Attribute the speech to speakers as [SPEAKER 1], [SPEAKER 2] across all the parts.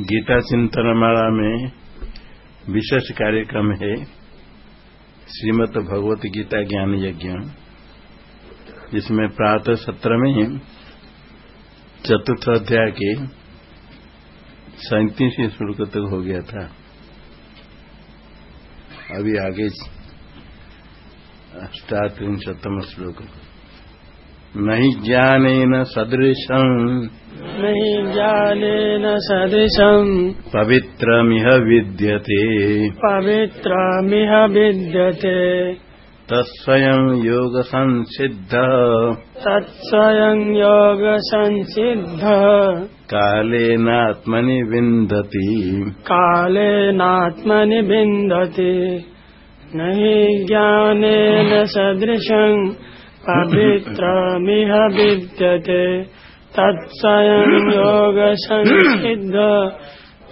[SPEAKER 1] गीता चिंतन माला में विशेष कार्यक्रम है। श्रीमद भगवत गीता ज्ञान यज्ञ, जिसमें प्रातः सत्र में चतुर्थ अध्याय के सैतीसवें श्लोक तक हो गया था। अभी आगे अष्टात्रिशतम श्लोक। नहीं ज्ञान सदृशम्।
[SPEAKER 2] नहि ज्ञानेन सदृशम्।
[SPEAKER 1] पवित्रमिह विद्यते।
[SPEAKER 2] पवित्रमिह विद्यते।
[SPEAKER 1] तत्स्वयं योगसंसिद्ध।
[SPEAKER 2] तत्स्वयं योगसंसिद्ध।
[SPEAKER 1] कालेनात्मनि विन्दति।
[SPEAKER 2] कालेनात्मनि विन्दति। न हि ज्ञानेन सदृशम् पवित्रमिह विद्यते। तत्स्वयं योगसंसिद्ध।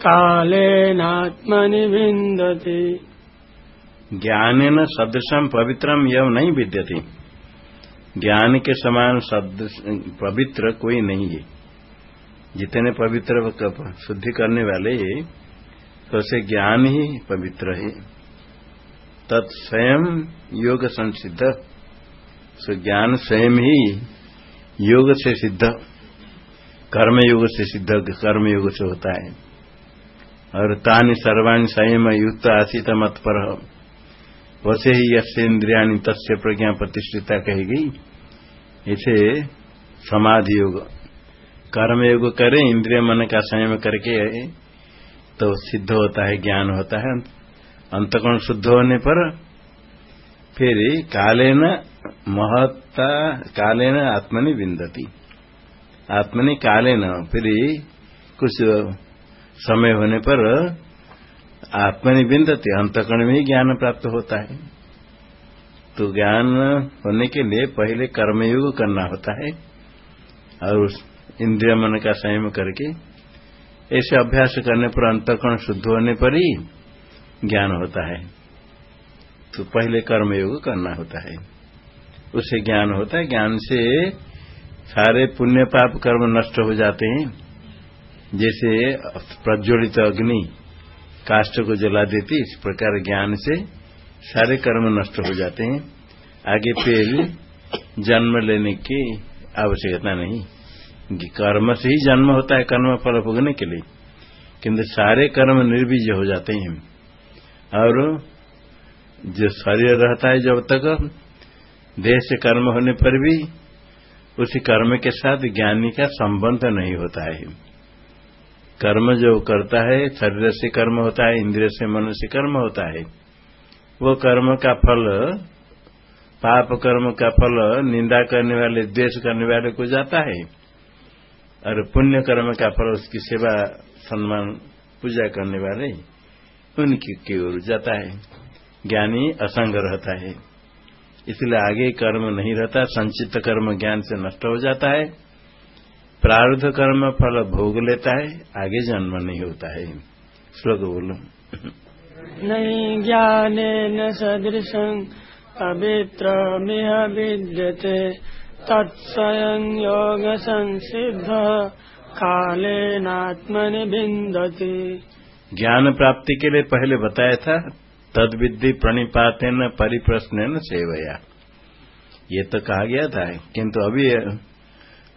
[SPEAKER 2] कालेनात्मनि विन्दति।
[SPEAKER 1] ज्ञानेन सदृशम पवित्रम यह नहीं विद्यते। ज्ञान के समान सदृश पवित्र कोई नहीं है। जितने पवित्र शुद्धि करने वाले तो से ज्ञान ही पवित्र है। तत्स्वयं योग संसिद्ध सो ज्ञान स्वयं ही योग से सिद्ध कर्म योग से सिद्ध कर्म योग से होता है। और तानि सर्वाणी संयम युक्त आसित मत पर। वैसे ही यसे इंद्रियाणी तस्य प्रज्ञा प्रतिष्ठिता कही गई। इसे समाधि योग कर्म योग करें, इंद्रिय मन का संयम करके तो सिद्ध होता है, ज्ञान होता है। अंतकोण शुद्ध होने पर फिर काले न महत्ता काले न आत्मनि विंदती आत्मनि काले न फिर कुछ समय होने पर आत्मनि विंदती अंतकरण में ही ज्ञान प्राप्त होता है। तो ज्ञान होने के लिए पहले कर्मयोग करना होता है और इंद्रिय मन का संयम करके ऐसे अभ्यास करने पर अंतकरण शुद्ध होने पर ही ज्ञान होता है। तो पहले कर्मयोग करना होता है। उससे ज्ञान होता है। ज्ञान से सारे पुण्य पाप कर्म नष्ट हो जाते हैं। जैसे प्रज्वलित अग्नि काष्ठ को जला देती इस प्रकार ज्ञान से सारे कर्म नष्ट हो जाते हैं। आगे फिर जन्म लेने की आवश्यकता नहीं। कर्म से ही जन्म होता है, कर्म फल भोगने के लिए। किंतु सारे कर्म निर्बीज हो जाते हैं। और जो शरीर रहता है जब तक देह से कर्म होने पर भी उसी कर्म के साथ ज्ञानी का संबंध नहीं होता है। कर्म जो करता है, शरीर से कर्म होता है, इंद्रिय से मन से कर्म होता है, वो कर्म का फल, पाप कर्म का फल, निंदा करने वाले, द्वेष करने वाले को जाता है। और पुण्य कर्म का फल, उसकी सेवा, सम्मान, पूजा करने वाले, उनकी की ओर जाता है। ज्ञानी असंग रहता है। इसलिए आगे कर्म नहीं रहता संचित कर्म ज्ञान से नष्ट हो जाता है। प्रारब्ध कर्म फल भोग लेता है आगे जन्म नहीं होता है। श्लोक बोलो।
[SPEAKER 2] नहि ज्ञानेन सदृशम् पवित्रमिह विद्यते तत्स्वयं योगसंसिद्धः कालेनात्मनि विन्दति
[SPEAKER 1] ज्ञान प्राप्ति के लिए पहले बताया था तद विद्धि प्रणिपातेन परिप्रश्न सेवया। ये तो कहा गया था किंतु अभी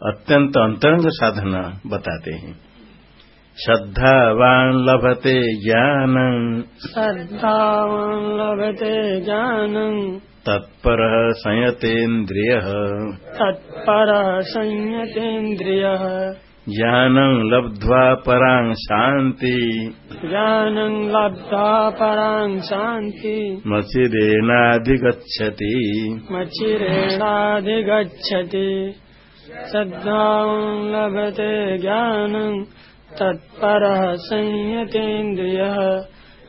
[SPEAKER 1] अत्यंत अंतरंग साधना बताते हैं। श्रद्धावान लभते ज्ञानं
[SPEAKER 2] श्रद्धावान् लभते ज्ञानम्।
[SPEAKER 1] तत्पर संयतेन्द्रिय।
[SPEAKER 2] तत्परः संयतेन्द्रियः।
[SPEAKER 1] ज्ञानं लब्ध्वा परां शान्ति।
[SPEAKER 2] ज्ञानं लब्ध्वा परां शान्ति।
[SPEAKER 1] मचिरेणाधिगच्छति।
[SPEAKER 2] मचिरेणाधिगच्छति। श्रद्धां लभते ज्ञानं तत्परः संयतेन्द्रियः।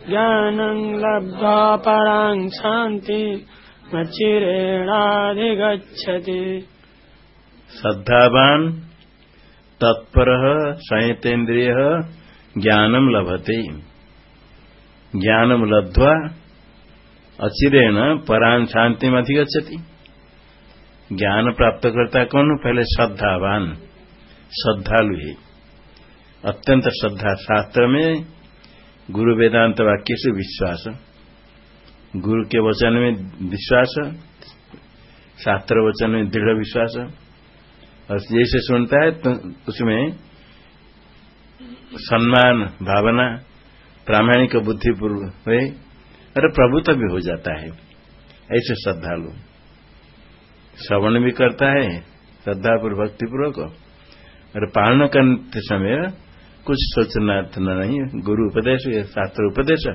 [SPEAKER 2] ज्ञानं लब्ध्वा परां शान्ति मचिरेणाधिगच्छति।
[SPEAKER 1] श्रद्धावान तत्पर संयतेन्द्रिय ज्ञानम लभते। ज्ञानम लब्ध्वा अचिरेण परान शांति में अधिगछति ज्ञान प्राप्त करता कौन? पहले श्रद्धावान श्रद्धालु है अत्यंत श्रद्धा शास्त्र में गुरु वेदांत वाक्य से विश्वास। गुरु के वचन में विश्वास, शास्त्र वचन में दृढ़ विश्वास। जैसे सुनता है तो उसमें सम्मान, भावना, प्रामाणिक बुद्धिपूर्व हुए अरे प्रभुत्व भी हो जाता है। ऐसे श्रद्धालु। श्रवण भी करता है श्रद्धापूर्व भक्तिपूर्वक। और पालन करते समय कुछ सोचना नहीं गुरु उपदेश शास्त्र उपदेश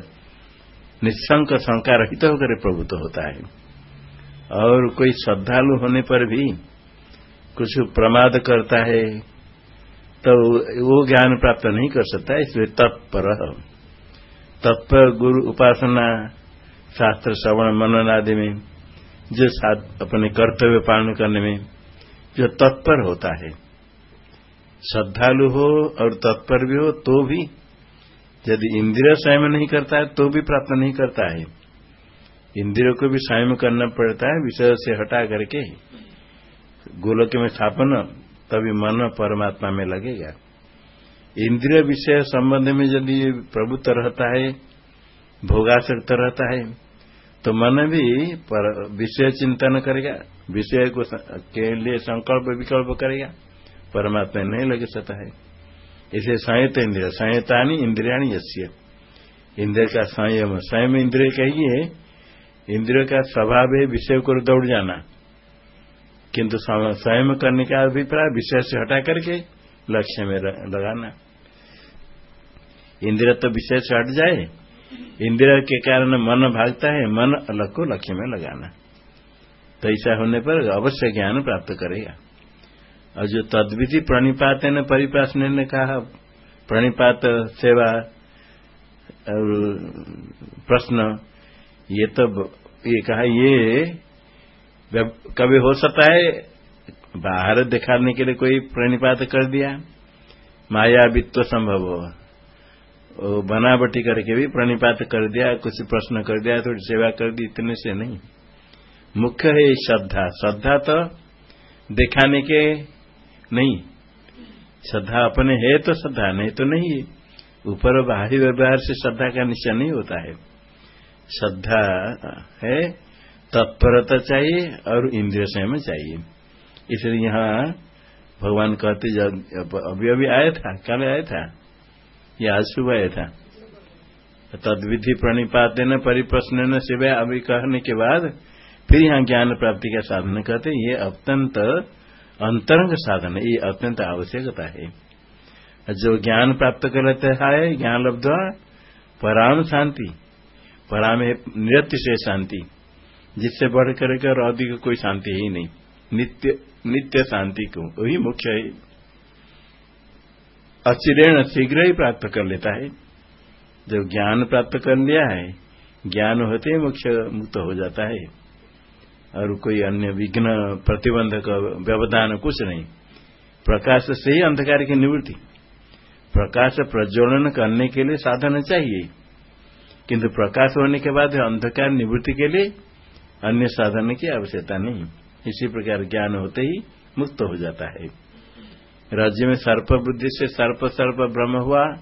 [SPEAKER 1] निशंक शंका रहित होकर प्रभुत्व होता है। और कोई श्रद्धालु होने पर भी कुछ प्रमाद करता है तो वो ज्ञान प्राप्त नहीं कर सकता, इसलिए तत्पर। तत्पर गुरु उपासना, शास्त्र, श्रवण, मनन आदि में, जो अपने कर्तव्य पालन करने में, जो तत्पर होता है। श्रद्धालु हो और तत्पर भी हो तो भी, यदि इंद्रिय स्वयं नहीं करता है तो भी प्राप्त नहीं करता है। इंद्रियों को भी स्वयं करना पड़ता है, विषय से हटा करके। गोलक में स्थापन, तभी मन परमात्मा में लगेगा। इंद्रिय विषय संबंध में यदि प्रभुत्व रहता है, भोगासक्त रहता है तो मन भी विषय चिंतन करेगा, विषय को के लिए संकल्प विकल्प करेगा, परमात्मा नहीं लग सकता है। इसे संयत इंद्रिय, संयतानी इंद्रियाणी यश्य इंद्रिय का संयम संयम इंद्रिय कहिए इंद्रिय का स्वभाव है विषय को दौड़ जाना। किंतु स्वयं करने का अभिप्राय विषय से हटा करके लक्ष्य में लगाना। इंद्रिय तो विषय से हट जाए, इंद्रिय के कारण मन भागता है, मन अलग को लक्ष्य में लगाना। तो ऐसा होने पर अवश्य ज्ञान प्राप्त करेगा। और जो तद्विधि प्रणिपात ने परिपास ने कहा, प्रणिपात सेवा प्रश्न, ये तो ये कहा, ये कभी हो सकता है बाहर दिखाने के लिए कोई प्रणिपात कर दिया? माया वित्व संभव हो। बनावटी करके भी प्रणिपात कर दिया, कुछ प्रश्न कर दिया थोड़ी सेवा कर दी, इतने से नहीं। मुख्य है श्रद्धा। श्रद्धा तो दिखाने के नहीं। श्रद्धा अपने है तो श्रद्धा, नहीं तो नहीं। है ऊपर बाहरी व्यवहार से श्रद्धा का निश्चय नहीं होता है। श्रद्धा है तत्परता चाहिए और इंद्रिय संयम चाहिए। इसलिए यहाँ भगवान कहते जब अभी अभी आया था, कल आया था? या आज सुबह आया था। तदविधि प्रणिपात न, परिप्रश्न न अभी कहने के बाद फिर यहाँ ज्ञान प्राप्ति का साधन कहते ये अत्यंत अंतरंग साधन ये अत्यंत आवश्यकता है। जो ज्ञान प्राप्त कर लेते है, ज्ञान लब्ध, पराम शांति, पराम नृत्य से शांति जिससे बढ़ करके और अधिक कोई शांति ही नहीं। नित्य नित्य शांति को वही मुख्य है। अचिरेण शीघ्र ही प्राप्त कर लेता है। जब ज्ञान प्राप्त कर लिया है, ज्ञान होते ही मुख्य मुक्त हो जाता है। और कोई अन्य विघ्न प्रतिबंधक व्यवधान कुछ नहीं। प्रकाश से ही अंधकार की निवृत्ति। प्रकाश प्रज्वलन करने के लिए साधन चाहिए। किंतु प्रकाश होने के बाद अंधकार निवृत्ति के लिए अन्य साधन की आवश्यकता नहीं। इसी प्रकार ज्ञान होते ही मुक्त हो जाता है। राज्य में सर्प बुद्धि से सर्प सर्प ब्रह्म हुआ।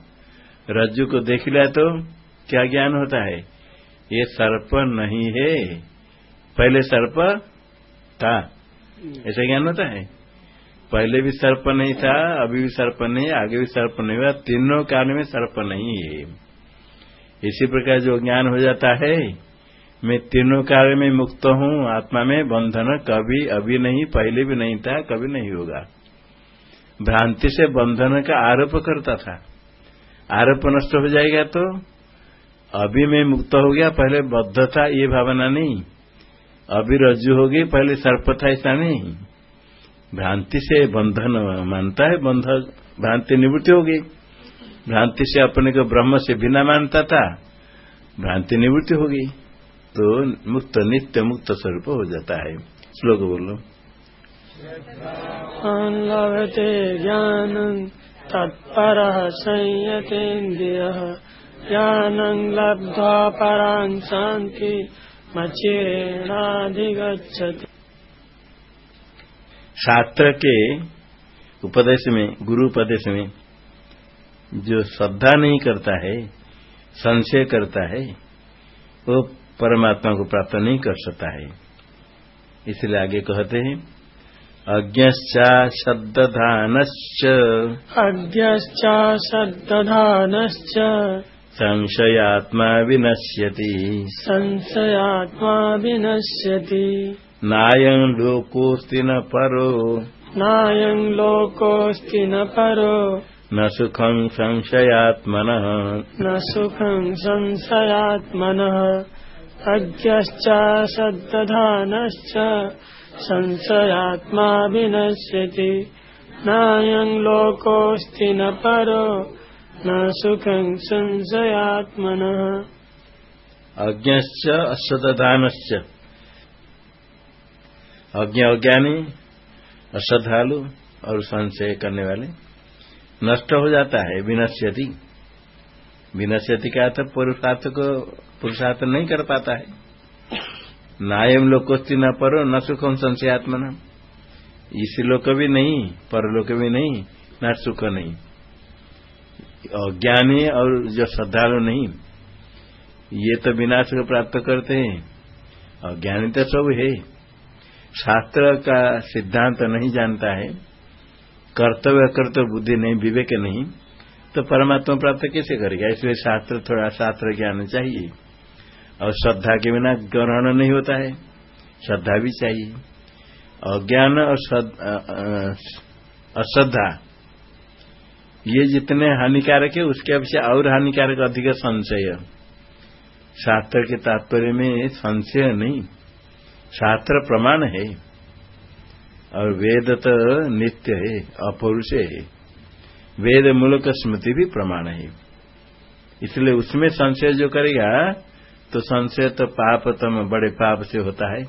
[SPEAKER 1] रज्जु को देख लिया तो क्या ज्ञान होता है? ये सर्प नहीं है। पहले सर्प था। ऐसा ज्ञान होता है? पहले भी सर्प नहीं था, अभी भी सर्प नहीं, आगे भी सर्प नहीं हुआ। तीनों काल में सर्प नहीं है। इसी प्रकार जो ज्ञान हो जाता है मैं तीनों काल में मुक्त हूँ, आत्मा में बंधन, कभी अभी नहीं, पहले भी नहीं था, कभी नहीं होगा। भ्रांति से बंधन का आरोप करता था। आरोप नष्ट हो जाएगा तो? अभी मैं मुक्त हो गया, पहले बद्ध था, ये भावना नहीं। अभी रज्जु होगी, पहले सर्प था, ऐसा नहीं। भ्रांति से बंधन मानता है, बंध, भ्रांति निवृत्ति होगी। भ्रांति से अपने को ब्रह्म से बिना मानता था, भ्रांति निवृत्ति होगी। तो मुक्त नित्य मुक्त स्वरूप हो जाता है। श्लोक बोलो।
[SPEAKER 2] लभते ज्ञान तत्पर संयतेन्द्रिय। ज्ञान लब्ध्वा परां शांति मचेणाधिगछति
[SPEAKER 1] शास्त्र के उपदेश में गुरु उपदेश में जो श्रद्धा नहीं करता है संशय करता है वो परमात्मा को प्राप्त नहीं कर सकता है। इसलिए आगे कहते हैं अज्ञश्चा शब्दधानश्च।
[SPEAKER 2] अज्ञश्चा शब्दधानश्च।
[SPEAKER 1] संशयात्मा विनश्यति।
[SPEAKER 2] संशयात्मा विनश्यति।
[SPEAKER 1] नायं लोकोऽस्ति न परो।
[SPEAKER 2] नायं लोकोऽस्ति न परो।
[SPEAKER 1] न सुखं संशयात्मनः।
[SPEAKER 2] न सुखं संशयात्मनः। अज्ञश्च शब्दधानश्च संशयात्मा विनश्यति नायं लोकोऽस्ति न परो, न सुखं संशयात्मनः।
[SPEAKER 1] अज्ञश्च अश्रद्धानश्च अज्ञ अज्ञानी अश्रद्धालु और संशय करने वाले, नष्ट हो जाता है, विनश्यति। विनश्यति का अर्थ पुरुषार्थ को पुरुषार्थ नहीं कर पाता है। नायम लोकोस्ति, न परो, न सुखम संशयात्मना इस लोक भी नहीं, परलोक भी नहीं, न सुख नहीं। अज्ञानी और जो श्रद्धालु नहीं, ये तो विनाश को प्राप्त करते हैं। अज्ञानी तो सब है। शास्त्र का सिद्धांत तो नहीं जानता है। कर्तव्य कर्तव्य बुद्धि नहीं, विवेक नहीं। तो परमात्मा प्राप्त कैसे करेगा? इसलिए शास्त्र, थोड़ा शास्त्र ज्ञान चाहिए। और श्रद्धा के बिना ग्रहण नहीं होता है। श्रद्धा भी चाहिए। अज्ञान और अश्रद्धा, ये जितने हानिकारक है, उसके अपेक्षा और हानिकारक अधिक संशय। शास्त्र के तात्पर्य में संशय नहीं, शास्त्र प्रमाण है। और वेद तो नित्य है, अपौरुष है। वेद मूलक स्मृति भी प्रमाण है। इसलिए उसमें संशय जो करेगा तो संशय तो पाप तम बड़े पाप से होता है।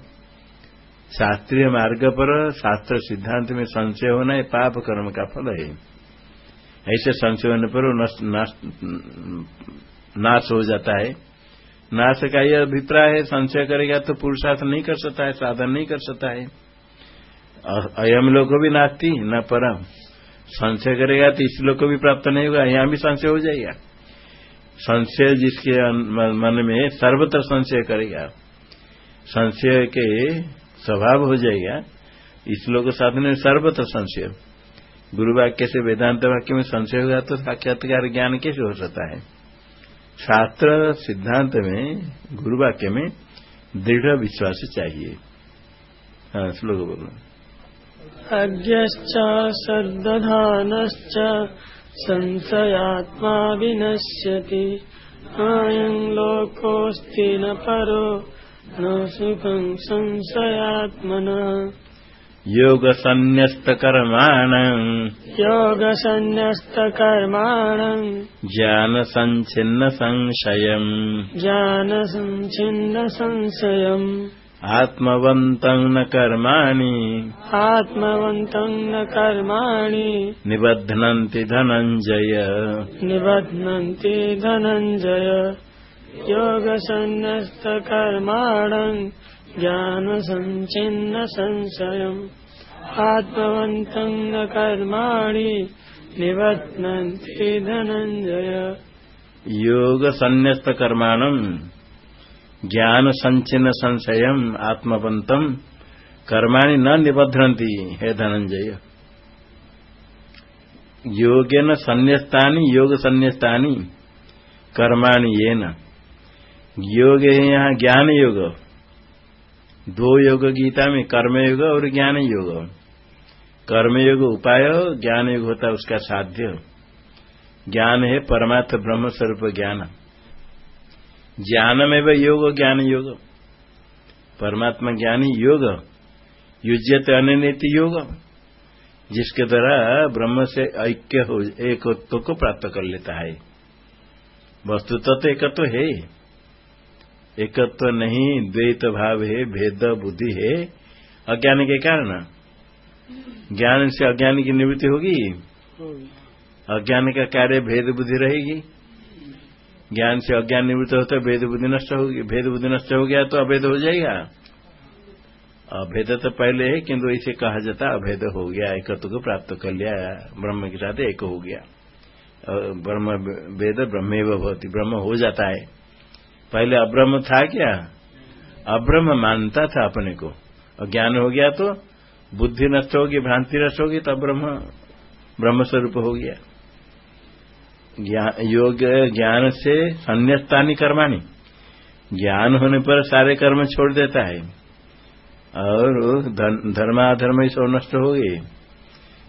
[SPEAKER 1] शास्त्रीय मार्ग पर शास्त्र सिद्धांत में संशय होना है पाप कर्म का फल है। ऐसे संशय होने पर नाश हो जाता है। नाश का यह अभिप्राय है, संशय करेगा तो पुरुषार्थ नहीं कर सकता है, साधन नहीं कर सकता है। अयम लोग को भी नास्ती, न परम। संशय करेगा तो इस लोग को भी प्राप्त नहीं होगा, यहाँ भी संशय हो जाएगा। संशय जिसके मन में सर्वत्र संशय करेगा, संशय के स्वभाव हो जाएगा, इस लोग साधन में सर्वत्र संशय। गुरु वाक्य से वेदांत वाक्य में संशय होगा तो साक्षात्कार ज्ञान कैसे हो सकता है? शास्त्र सिद्धांत में, गुरु वाक्य में दृढ़ विश्वास चाहिए। हाँ श्लोक बोलो।
[SPEAKER 2] संशयात्मा विनश्यति। अयं लोकोऽस्ति न परो न सुखं संशयात्मनः।
[SPEAKER 1] योगसन्न्यस्तकर्माणम्।
[SPEAKER 2] योगसन्न्यस्तकर्माणम्।
[SPEAKER 1] ज्ञानसञ्छिन्नसंशयम्।
[SPEAKER 2] ज्ञानसञ्छिन्नसंशयम्
[SPEAKER 1] आत्मवन्तं न कर्माणि।
[SPEAKER 2] आत्मवन्तं न कर्माणि।
[SPEAKER 1] निबध्नन्ति धनञ्जय।
[SPEAKER 2] निबध्नन्ति धनञ्जय। योगसन्न्यस्तकर्माणम् ज्ञानसञ्चिन्न संशयम् आत्मवन्तं न कर्माणि निबध्नन्ति धनञ्जय।
[SPEAKER 1] योगसन्न्यस्तकर्माणम् ज्ञान संचिन्न संशयम, आत्मवंतम, कर्माणि न निबध्रंती है धनंजय। योगेन संन्यस्तानि, योग संन्यस्तानि, कर्माणि ये योग है यहाँ ज्ञान योग। दो योग गीता में कर्म योग और ज्ञान योग। कर्म योग उपाय, ज्ञान योग होता उसका साध्य। ज्ञान है परमार्थ ब्रह्म स्वरूप ज्ञान। ज्ञान में वह योग ज्ञान योग। परमात्मा ज्ञानी योग युज्यत अनित योग। जिसके द्वारा ब्रह्म से ऐक्य हो एकत्व को प्राप्त कर लेता है। वस्तु तो एकत्व है। एकत्व तो नहीं द्वैत भाव है भेद बुद्धि है। अज्ञान के कारण। ज्ञान से अज्ञान की निवृत्ति होगी। अज्ञान का कार्य भेद बुद्धि रहेगी। ज्ञान से अज्ञान निवृत्त होते भेद बुद्धि नष्ट होगी भेद बुद्धि नष्ट हो गया तो अभेद हो जाएगा। अभेद तो पहले है, किंतु इसे कहा जाता अभेद हो गया, एकत्व को प्राप्त कर लिया, ब्रह्म के साथ एक हो गया। ब्रह्म वेद ब्रह्म भवती, ब्रह्म हो जाता है। पहले अब्रह्म था क्या? अब्रह्म मानता था अपने को। और ज्ञान हो गया तो बुद्धि नष्ट होगी, भ्रांति नष्ट होगी तो ब्रह्म ब्रह्म स्वरूप हो गया। योग, ज्ञान से संन्यास्तानी कर्माणी। ज्ञान होने पर सारे कर्म छोड़ देता है। और धर्माधर्म ही सब नष्ट हो गए।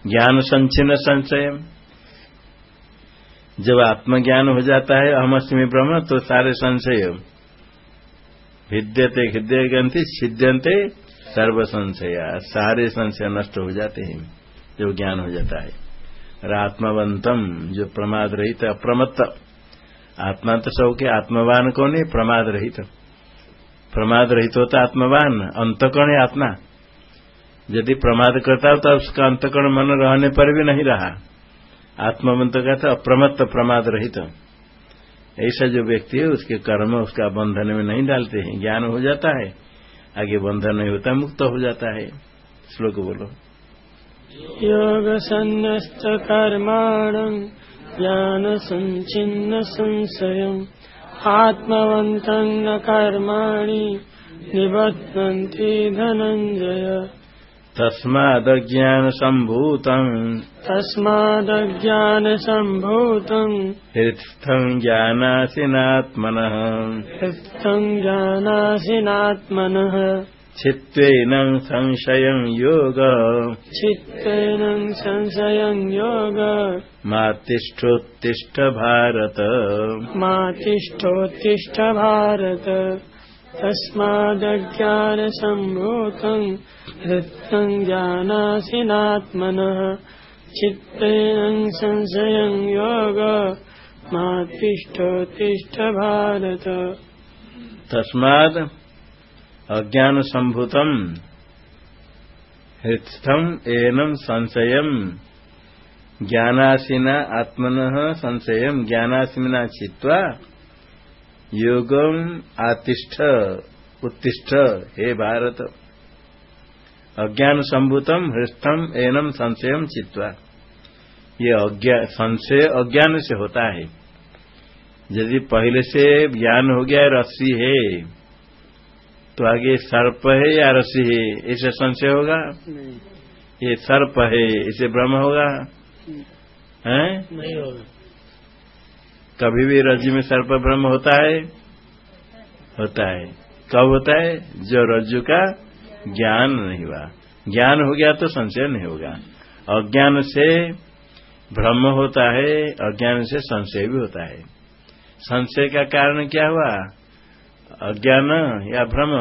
[SPEAKER 1] ज्ञान संचिन्न संशय जब आत्मज्ञान हो जाता है अहमअस्मी ब्रह्म तो सारे संशय भिद्यते हृदय ग्रंथि छिद्यंते सर्व संशया सारे संशय नष्ट हो जाते हैं, जब ज्ञान हो जाता है। आत्मवंतम जो प्रमाद रहित अप्रमत्त। आत्मा तो सबके आत्मवान कौन है? प्रमाद रहित प्रमाद रहित होता आत्मवान, अंतकर्ण है आत्मा। यदि प्रमाद करता हो तो उसका अंतकर्ण मन रहने पर भी नहीं रहा। आत्मवंत कहता, अप्रमत्त प्रमाद रहित ऐसा जो व्यक्ति है, उसके कर्म, उसका बंधन में नहीं डालते हैं। ज्ञान हो जाता है, आगे बंधन नहीं होता, मुक्त हो जाता है। श्लोक बोलो।
[SPEAKER 2] योगसन्न्यस्तकर्माणम् ज्ञानसञ्चिन्न संशयम् आत्मवन्तम् न कर्माणि निबध्नन्ति धनञ्जय।
[SPEAKER 1] तस्मादज्ञानसम्भूतम्
[SPEAKER 2] तस्मादज्ञानसम्भूतम्
[SPEAKER 1] हृत्स्थम् ज्ञानासिनात्मनः।
[SPEAKER 2] हृत्स्थम् ज्ञानासिनात्मनः
[SPEAKER 1] चित्तेन संशयं योग।
[SPEAKER 2] चित्तेन संशयं योग।
[SPEAKER 1] मातिष्ठोत्तिष्ठ भारत।
[SPEAKER 2] मातिष्ठोत्तिष्ठ भारत। तस्मादज्ञानसम्भूतम् हृत्तं ज्ञानासिनात्मनः। चित्तेन संशयं योग। मातिष्ठोत्तिष्ठ भारत।
[SPEAKER 1] तस्मात् अज्ञान संभूतम हृत्स्थम एनम संशय ज्ञानासीना आत्मन संशय ज्ञानासीना चित्वा योगम आतिष्ठ, उत्तिष्ठ। हे भारत। अज्ञान संभूतम हृस्थम एनम संशय चित्वा ये संशय अज्ञान से होता है। यदि पहले से ज्ञान हो गया रस्सी है। तो आगे सर्प है या रसी है? ऐसे संशय होगा? ये सर्प है इसे ब्रह्म होगा? हैं?
[SPEAKER 2] नहीं होगा।
[SPEAKER 1] कभी भी रज्जु में सर्प ब्रह्म होता है? होता है। कब होता है? जो रज्जु का ज्ञान नहीं हुआ। ज्ञान हो गया तो संशय नहीं होगा। अज्ञान से ब्रह्म होता है अज्ञान से संशय भी होता है। संशय का कारण क्या हुआ? अज्ञान या भ्रम?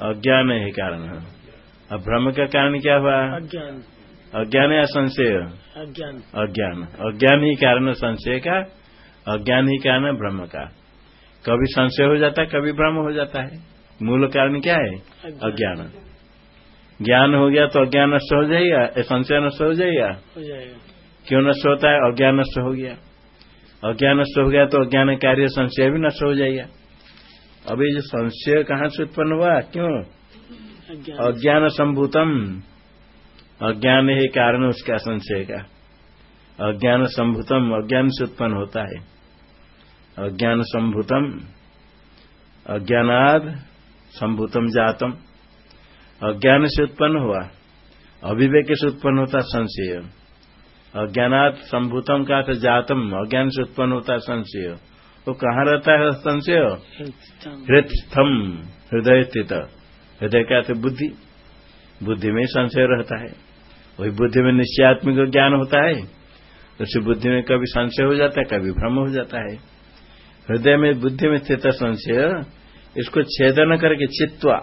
[SPEAKER 1] अज्ञान है कारण अब भ्रम का कारण क्या हुआ?
[SPEAKER 2] अज्ञान।
[SPEAKER 1] अज्ञान या संशय?
[SPEAKER 2] अज्ञान।
[SPEAKER 1] अज्ञान। अज्ञान ही कारण संशय का अज्ञान ही कारण भ्रम का। कभी संशय हो जाता है कभी भ्रम हो जाता है। मूल कारण क्या है? अज्ञान। ज्ञान हो गया तो अज्ञान नष्ट हो जाएगा संशय नष्ट हो जाएगा।
[SPEAKER 2] हो जाएगा।
[SPEAKER 1] क्यों नष्ट होता है? अज्ञान नष्ट हो गया। अज्ञान नष्ट हो गया तो अज्ञान कार्य संशय भी नष्ट हो जाएगा। अभी जो संशय कहाँ से उत्पन्न हुआ? क्यों? अज्ञान। संभूतम। अज्ञान ही कारण उसका संशय का। अज्ञान संभूतम अज्ञान से उत्पन्न होता है। अज्ञान संभूतम। अज्ञानाद संभूतम जातम। अज्ञान से उत्पन्न हुआ। अभिवेक से उत्पन्न होता संशय। अज्ञानात संभूतम का तो जातम। अज्ञान से उत्पन्न होता है संशय। वो तो कहाँ रहता है संशय? हृदय हृदय स्थित। हृदय का तो बुद्धि। बुद्धि में संशय रहता है। वही बुद्धि में निश्चयात्मिक ज्ञान होता है। उसी बुद्धि में कभी संशय हो जाता है कभी भ्रम हो जाता है। हृदय में बुद्धि में स्थित संशय इसको छेदन करके चित्वा।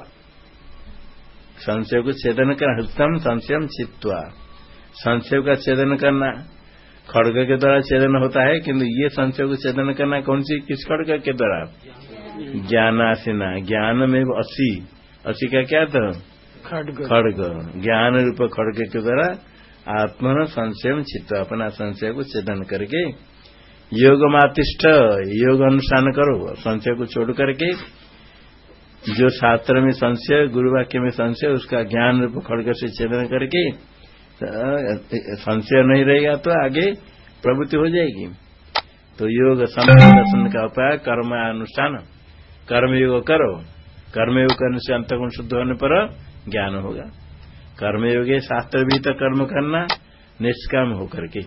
[SPEAKER 1] संशय को छेदन कर हृदय संशयम चित्वा। संशय का छेदन करना। खड़ग के द्वारा छेदन होता है किंतु ये संशय को छेदन करना कौन सी? किस खड़ग के द्वारा? ज्ञानासीना। ज्ञान में असी। असी का क्या था? खड़ग। ज्ञान रूप खड़ग के द्वारा आत्म संशय चित्त। अपना संशय को छेदन करके योग मातिष्ठ योग अनुष्ठान करो। संशय को छोड़ करके जो शास्त्र में संशय गुरुवाक्य में संशय उसका ज्ञान रूप खड़ग से छेदन करके संशय नहीं रहेगा तो आगे प्रवृत्ति हो जाएगी। तो योग दर्शन का उपाय कर्म अनुष्ठान कर्मयोग करो। कर्मयोग करने से अंतगुण शुद्ध होने पर ज्ञान होगा। कर्मयोग शास्त्र भी तो कर्म करना निष्काम होकर के।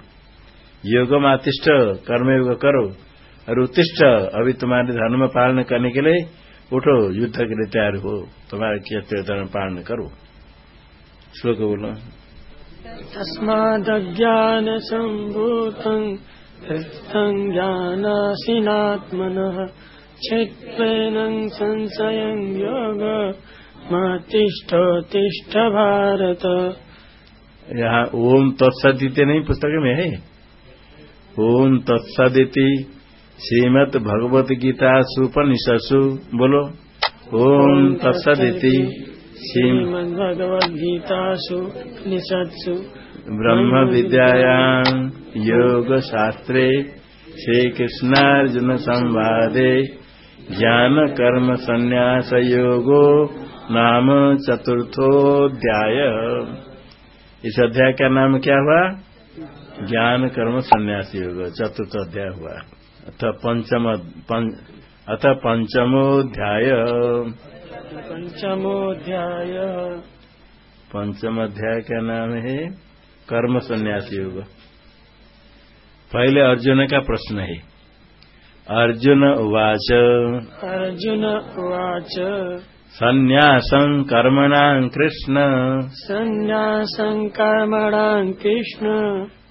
[SPEAKER 1] योग आतिष्ठ, कर्मयोग करो। और उत्तिष्ठ अभी तुम्हारे धर्म पालन करने के लिए उठो, युद्ध के लिए तैयार हो। तुम्हारे क्षेत्र धर्म पालन करो। श्लोक बोलो।
[SPEAKER 2] तस्मादज्ञान सम्भूतम् हृत्तम् ज्ञानासिनात्मनः क्षेत्रेण संशयं योग तिष्ठ भारत
[SPEAKER 1] यहाँ ओम तत्सदिति नहीं पुस्तक में है ओम तत्सदिति श्रीमद भगवत गीता सुपनिषसु बोलो। ओम तत्सदिति
[SPEAKER 2] श्रीमद्भगवद्गीतासु निषत्सु
[SPEAKER 1] ब्रह्म विद्यायां योग शास्त्रे श्री कृष्णार्जुन संवादे ज्ञान कर्म संन्यास योगो नाम चतुर्थोध्याय इस अध्याय का नाम क्या हुआ? ज्ञान कर्म संन्यास योग चतुर्थ अध्याय हुआ। अथ पंचम अथ पंचमोध्याय
[SPEAKER 2] पंचमोध्याय।
[SPEAKER 1] पंचम अध्याय का नाम है कर्म संन्यास योग। पहले अर्जुन का प्रश्न है। अर्जुन उवाच।
[SPEAKER 2] अर्जुन उवाच।
[SPEAKER 1] संन्यासं कर्मणां कृष्ण।
[SPEAKER 2] संन्यासं कर्मणां कृष्ण।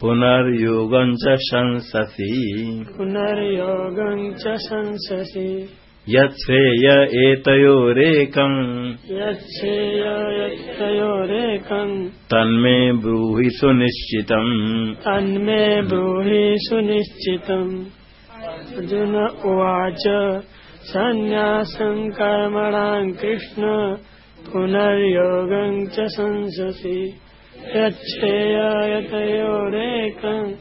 [SPEAKER 1] पुनर्योगं च शंससि
[SPEAKER 2] पुनर्योगं च शंससि
[SPEAKER 1] यच्छ्रेय एतयोरेकम्।
[SPEAKER 2] यच्छेययोरेकम्
[SPEAKER 1] तन्मे ब्रूहि सुनिश्चितम्।
[SPEAKER 2] तन्मे ब्रूहि सुनिश्चितम्। अर्जुन उवाच सन्न्यासं कर्मणां कृष्ण पुनर्योगं च शंससि यच्छेयतयोरेकम्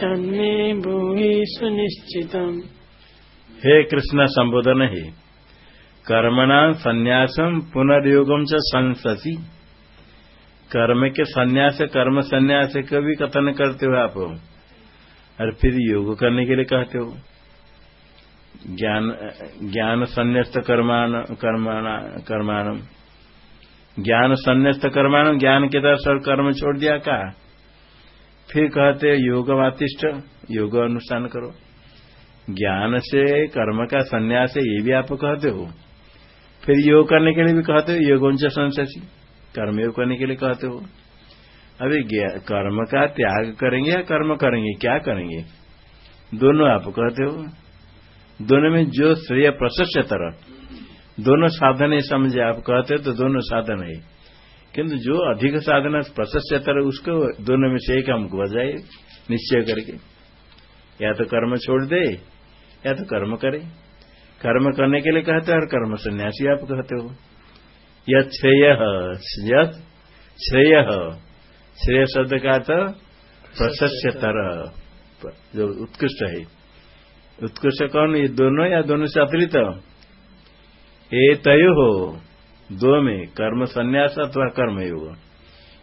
[SPEAKER 2] तन्मे ब्रूहि सुनिश्चितम्
[SPEAKER 1] हे कृष्ण, संबोधन है। कर्मणा संन्यासम पुनर्योगम च संससी। कर्म के संन्यास, कर्म संन्यास का भी कथन करते हो आप। और फिर योग करने के लिए कहते हो। ज्ञान ज्ञान संन्यास्त कर्मान कर्माणम ज्ञान संन्यास्त कर्माणम ज्ञान के द्वारा सब कर्म छोड़ दिया का? फिर कहते योग वातिष्ठ योग अनुष्ठान करो। ज्ञान से कर्म का संन्यास है ये भी आप कहते हो। फिर योग करने के लिए भी कहते हो योगोंच संशसी कर्म योग करने के लिए कहते हो। अभी कर्म का त्याग करेंगे या कर्म करेंगे? क्या करेंगे? दोनों आप कहते हो। दोनों में जो श्रेय प्रशस्त तरह। दोनों साधन है समझे, आप कहते हो तो दोनों साधन है। किंतु जो अधिक साधन प्रशस्त तरह, उसको दोनों में से एक हमको बजाए निश्चय करके। या तो कर्म छोड़ दे या तो कर्म करे। कर्म करने के लिए कहते हो और कर्म सन्यासी आप कहते हो। यह श्रेय श्रेय। शब्द का तो प्रशस्य तरह जो उत्कृष्ट है। उत्कृष्ट कौन? ये दोनों या दोनों से अतिरिक्त? ए तय हो दो में कर्म संन्यास अथवा कर्म योग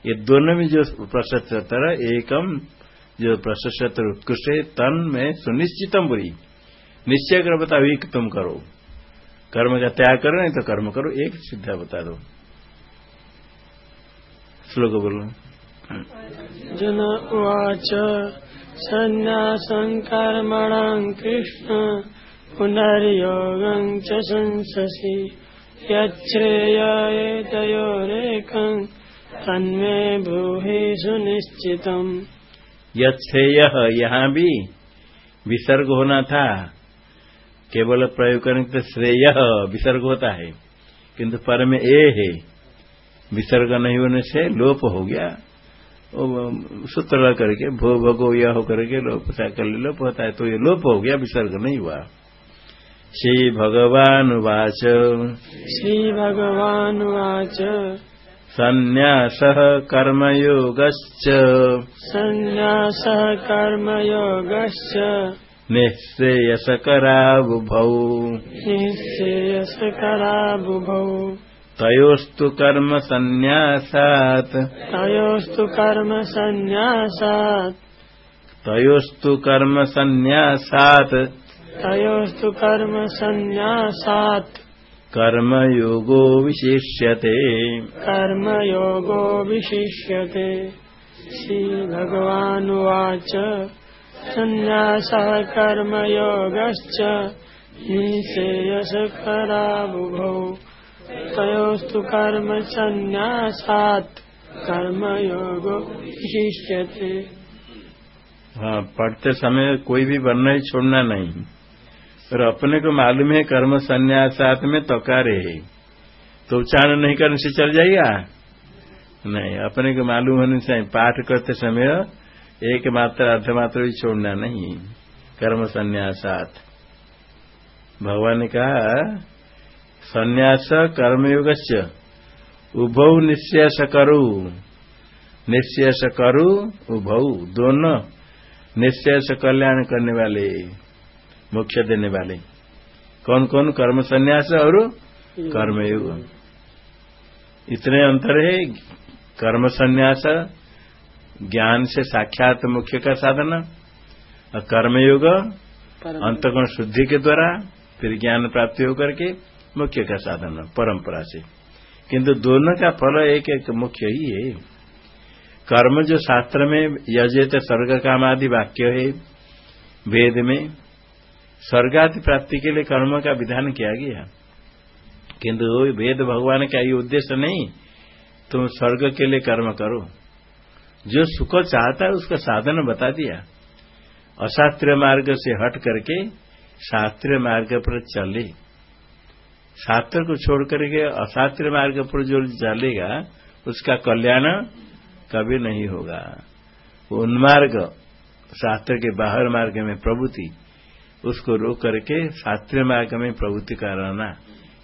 [SPEAKER 1] ये दोनों में जो प्रशस्त तरह एकम जो प्रशस्त उत्कृष्ट है, तन में सुनिश्चितम बुरी निश्चय कर बता एक तुम करो। कर्म का त्याग करो नहीं तो कर्म करो एक सिद्धा बता दो। श्लोक बोलो।
[SPEAKER 2] जन उवाच सन्न्यासं कर्मणां कृष्ण पुनर्योगं च संससि। यच्छ्रेयतयोरेकं तन्मे ब्रूहि सुनिश्चितम्।
[SPEAKER 1] यच्छेय यहाँ भी विसर्ग होना था। केवल प्रयोग करने तो श्रेय विसर्ग होता है किंतु पर में ए है। विसर्ग नहीं होने से लोप हो गया। सूत्र करके भो भगो या हो करके लोप कर लोप होता है तो ये लोप हो गया विसर्ग नहीं हुआ। श्री भगवान वाच।
[SPEAKER 2] श्री भगवान वाच।
[SPEAKER 1] सन्न्यासः कर्मयोगश्च।
[SPEAKER 2] सन्न्यासः कर्मयोगश्च।
[SPEAKER 1] निःश्रेयसकराबुभौ।
[SPEAKER 2] निःश्रेयसकराबुभौ।
[SPEAKER 1] तयोस्तु कर्म संन्यासात्
[SPEAKER 2] तयोस्तु कर्म संन्यासात्
[SPEAKER 1] तयोस्तु कर्म संन्यासात्
[SPEAKER 2] तयोस्तु कर्म संन्यासात्
[SPEAKER 1] कर्मयोगो विशिष्यते।
[SPEAKER 2] कर्मयोगो विशिष्यते। श्रीभगवानुवाच। सन्न्यासः कर्मयोगश्च निःशेयसकराबुभौ तयोस्तु कर्म संन्यासात् कर्मयोगो विशिष्यते।
[SPEAKER 1] हाँ पढ़ते समय कोई भी वर्ण ही छोड़ना नहीं। और अपने को मालूम है कर्म संन्यासात में तकारे है। तो उच्चारण नहीं करने से चल जाएगा नहीं, अपने को मालूम होने से पाठ करते समय एक मात्रा अर्धमात्र भी छोड़ना नहीं। कर्म संन्यासात। भगवान ने कहा, संन्यास कर्मयुग उभौ निश्चय करू। निश्चय करू, उभौ। दोनों निश्चय कल्याण करने वाले, मोक्ष देने वाले। कौन कौन कर्म संन्यास और कर्मयुग। इतने अंतर है, कर्म संन्यास ज्ञान से साक्षात मुख्य का साधन और कर्मयुग अंतगुण शुद्धि के द्वारा फिर ज्ञान प्राप्ति होकर के मुख्य का साधन परंपरा से। किंतु दोनों का फल एक एक मुख्य ही है। कर्म जो शास्त्र में यजेत स्वर्ग काम आदि वाक्य है वेद में स्वर्गादि प्राप्ति के लिए कर्म का विधान किया गया। किंतु वेद भगवान का ये उद्देश्य नहीं तुम स्वर्ग के लिए कर्म करो। जो सुख चाहता है, उसका साधन बता दिया। अशास्त्रीय मार्ग से हट करके शास्त्रीय मार्ग पर चले। शास्त्र को छोड़ करके अशास्त्रीय मार्ग पर जो चलेगा, उसका कल्याण कभी नहीं होगा। उन्मार्ग, शास्त्र के बाहर मार्ग में प्रभुति, उसको रोक करके शास्त्रीय मार्ग में प्रवृत्ति कराना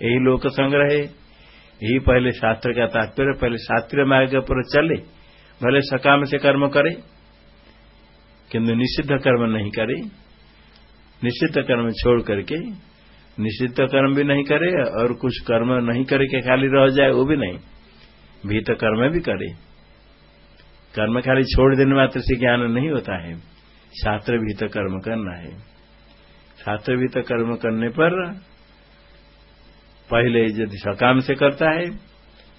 [SPEAKER 1] यही लोक संग्रह यही पहले शास्त्र का तात्पर्य, पहले शास्त्रीय मार्ग पर चले। भले सकाम से कर्म करे, किंतु निषिद्ध कर्म नहीं करे, निषिद्ध कर्म छोड़ करके, निषिद्ध कर्म भी नहीं करे और कुछ कर्म नहीं करे के खाली रह जाए, वो भी नहीं। भीत कर्म भी करे। कर्म खाली छोड़ देने मात्र से ज्ञान नहीं होता है। शास्त्र भी तो कर्म करना है। शास्त्र भी तो कर्म करने पर पहले यदि सकाम से करता है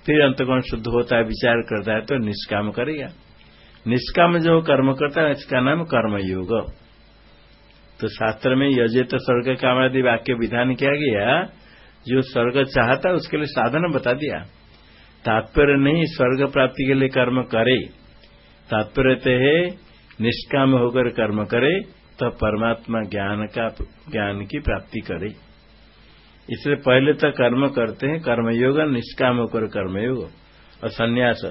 [SPEAKER 1] फिर अंतगुण शुद्ध होता है, विचार करता है तो निष्काम करेगा निष्काम जो कर्म करता है, इसका नाम कर्मयोग। तो शास्त्र में यजेत स्वर्ग कामादि वाक्य विधान किया गया, जो स्वर्ग चाहता है, उसके लिए साधन बता दिया। तात्पर्य नहीं, स्वर्ग प्राप्ति के लिए कर्म करे। तात्पर्य तो है, निष्काम होकर कर्म करे तो परमात्मा ज्ञान का ज्ञान की प्राप्ति करे। इसलिए पहले तो कर्म करते हैं, कर्मयोग निष्काम होकर कर्मयोग और संन्यास।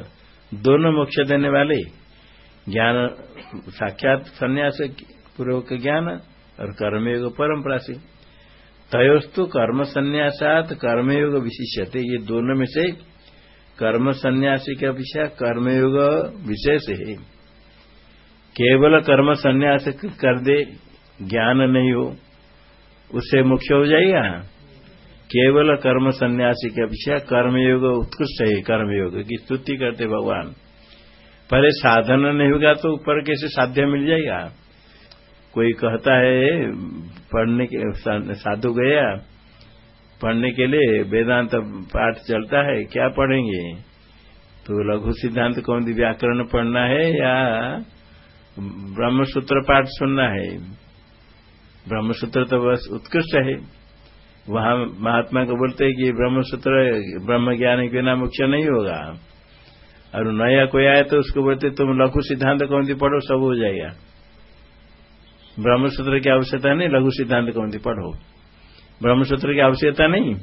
[SPEAKER 1] दोनों मोक्ष देने वाले ज्ञान, साक्षात संन्यास पूर्वक ज्ञान और कर्मयोग परंपरा से। तयोस्तु कर्म संन्यासात कर्मयोग विशिष्यते, ये दोनों में से कर्म सन्यासी का विषय कर्मयोग विशेष है। केवल कर्म संन्यास कर दे, ज्ञान नहीं हो, उससे मुख्य हो जाएगा। केवल कर्म सन्यासी का विषय कर्मयोग उत्कृष्ट है, कर्मयोग। की स्तुति करते भगवान। पहले साधन नहीं होगा तो ऊपर कैसे साध्य मिल जाएगा? कोई कहता है, पढ़ने के साधु गया, पढ़ने के लिए वेदांत पाठ चलता है, क्या पढ़ेंगे? तो लघु सिद्धांत कौन व्याकरण पढ़ना है या ब्रह्मसूत्र पाठ सुनना है? ब्रह्मसूत्र तो बस उत्कृष्ट है। वहाँ महात्मा को बोलते हैं कि ब्रह्मसूत्र ब्रह्म ज्ञान के बिना मुख्य नहीं होगा। और नया कोई आए तो उसको बोलते, तुम लघु सिद्धांत कौन पढ़ो, सब हो जाएगा। ब्रह्मसूत्र की आवश्यकता नहीं, लघु सिद्धांत कौन पढ़ो। ब्रह्मसूत्र की आवश्यकता नहीं।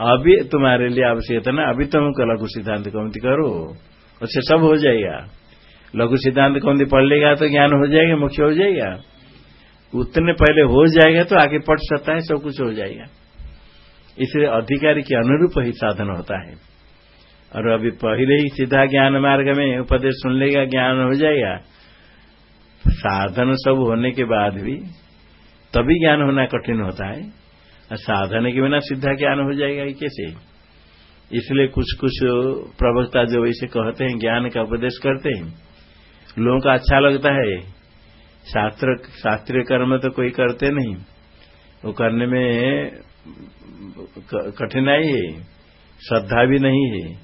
[SPEAKER 1] अभी तुम्हारे लिए आवश्यकता ना, अभी तुम लघु सिद्धांत कौमती करो, उससे सब हो जाएगा। लघु सिद्धांत कौमती पढ़ लेगा तो ज्ञान हो जाएगा, मुख्य हो जाएगा। उतने पहले हो जाएगा तो आगे पढ़ सकता है, सब कुछ हो जाएगा। इसलिए अधिकारी के अनुरूप ही साधन होता है। और अभी पहले ही सीधा ज्ञान मार्ग में उपदेश सुन लेगा, ज्ञान हो जाएगा। साधन सब होने के बाद भी तभी ज्ञान होना कठिन होता है। और साधन के बिना सीधा ज्ञान हो जाएगा कैसे? इसलिए कुछ कुछ प्रवक्ता जो वैसे कहते हैं, ज्ञान का उपदेश करते हैं, लोगों का अच्छा लगता है। शास्त्र, शास्त्रीय कर्म तो कोई करते नहीं। वो करने में कठिनाई है, श्रद्धा भी नहीं है,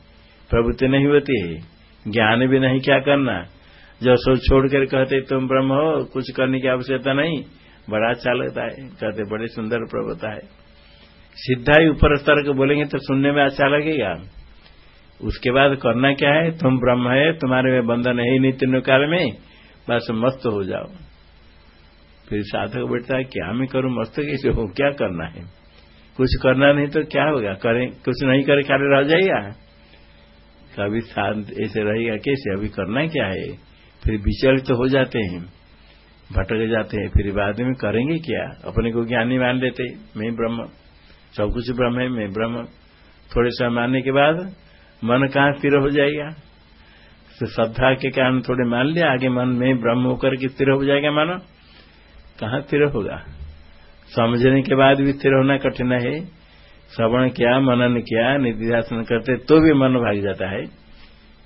[SPEAKER 1] प्रवृत्ति नहीं होती है, ज्ञान भी नहीं क्या करना। जो सो छोड़ कर कहते, तुम ब्रह्म हो, कुछ करने की आवश्यकता नहीं। बड़ा अच्छा लगता है कहते, बड़े सुंदर प्रभुता है। सीधा ही ऊपर स्तर को बोलेंगे तो सुनने में अच्छा लगेगा। उसके बाद करना क्या है? तुम ब्रह्म है, तुम्हारे में बंधन है ही नहीं काल में। बस मस्त हो जाओ। फिर साधक बैठता है, क्या मैं करूँ? मस्त कैसे हो? क्या करना है? कुछ करना नहीं तो क्या होगा? करें, कुछ नहीं करे खाली रह जाएगा कभी शांत ऐसे रहेगा, कैसे? अभी करना क्या है? फिर विचलित तो हो जाते हैं, भटक जाते हैं, फिर बाद में करेंगे क्या? अपने को ज्ञानी मान लेते, मैं ब्रह्म, सब कुछ ब्रह्म है, मैं ब्रह्म। थोड़े समय मानने के बाद मन कहाँ स्थिर हो जाएगा? तो श्रद्धा के कारण थोड़े मान लिया आगे मन में ब्रह्म होकर के स्थिर हो जाएगा मानो। कहाँ स्थिर होगा? समझने के बाद भी स्थिर होना कठिन है। श्रवण किया, मनन किया, निधिध्यासन करते तो भी मन भाग जाता है।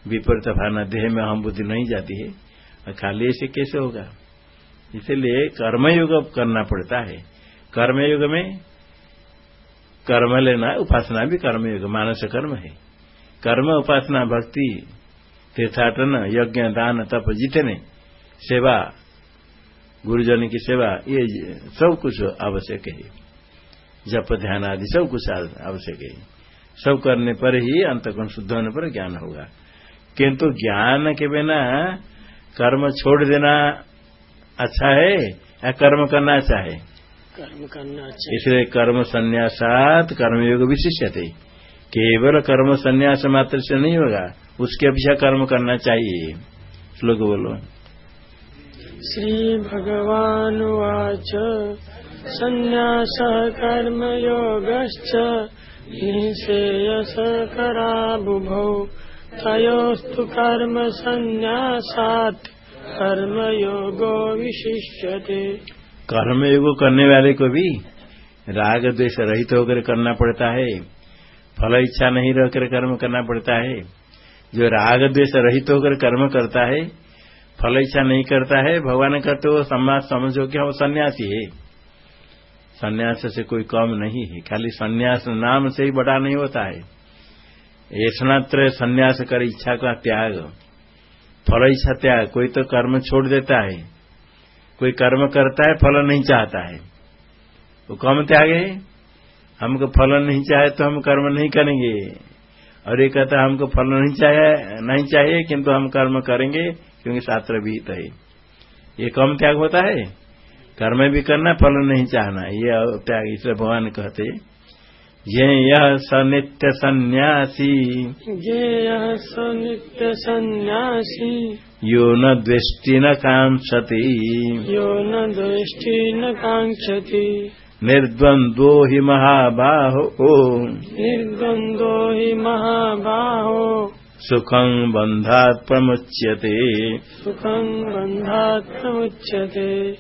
[SPEAKER 1] विपरीत भावना, देह में हम बुद्धि नहीं जाती है। और खाली ऐसे कैसे होगा? इसलिए कर्मयुग करना पड़ता है। कर्मयुग में कर्म लेना, उपासना भी कर्मयुग, मानस कर्म है। कर्म, उपासना, भक्ति, तीर्थाटन, यज्ञ, दान, तप, जितने सेवा गुरुजन की सेवा ये सब कुछ आवश्यक है। जप ध्यान आदि सब कुछ आवश्यक है। सब करने पर ही अंतकोण शुद्ध होने पर ज्ञान होगा। किंतु ज्ञान के बिना कर्म छोड़ देना अच्छा है या कर्म करना अच्छा है?
[SPEAKER 2] कर्म करना अच्छा
[SPEAKER 1] इसलिए कर्म संन्यासात कर्मयोग विशिष्य थे केवल कर्म संन्यास मात्र से नहीं होगा उसके अपेक्षा कर्म करना चाहिए। श्लोक बोलो।
[SPEAKER 2] श्री भगवान वाच संन्यास कर्म योगश्च निःश्रेयस करा बुभौ तयोस्तु कर्म संन्यासात् कर्म योगो विशिष्यते।
[SPEAKER 1] कर्म योग करने वाले को भी राग द्वेष रहित होकर करना पड़ता है। फल इच्छा नहीं रहकर कर्म करना पड़ता है। जो राग द्वेष रहित होकर कर्म करता है फल इच्छा नहीं करता है, भगवान करते हो समाज समझो कि हम सन्यासी है। सन्यास से कोई कम नहीं है, खाली सन्यास नाम से ही बड़ा नहीं होता है। ऐसा सन्यास कर इच्छा का त्याग, फल इच्छा त्याग, कोई तो कर्म छोड़ देता है, कोई कर्म करता है, फल नहीं चाहता है। वो कम त्याग है? हमको फल नहीं चाहे तो हम कर्म नहीं करेंगे। और ये कहता हमको फल नहीं चाहिए नहीं चाहिए, किंतु हम कर्म करेंगे। क्योंकि शास्त्र विहित है। ये कम त्याग होता है कर्म भी करना फल नहीं चाहना ये त्याग इसलिए भगवान कहते ये यह स नित्य सन्यासी।
[SPEAKER 2] ये यः स नित्य सन्यासी।
[SPEAKER 1] यो न द्वेष्टि न कांक्षति।
[SPEAKER 2] यो न द्वेष्टि न काङ्क्षति
[SPEAKER 1] निर्द्वन्द्वो हि महाबाहो।
[SPEAKER 2] निर्द्वन्द्वो हि महाबाहो।
[SPEAKER 1] सुखं बन्धात् प्रमुच्यते।
[SPEAKER 2] सुखम् बन्धात् प्रमुच्यते।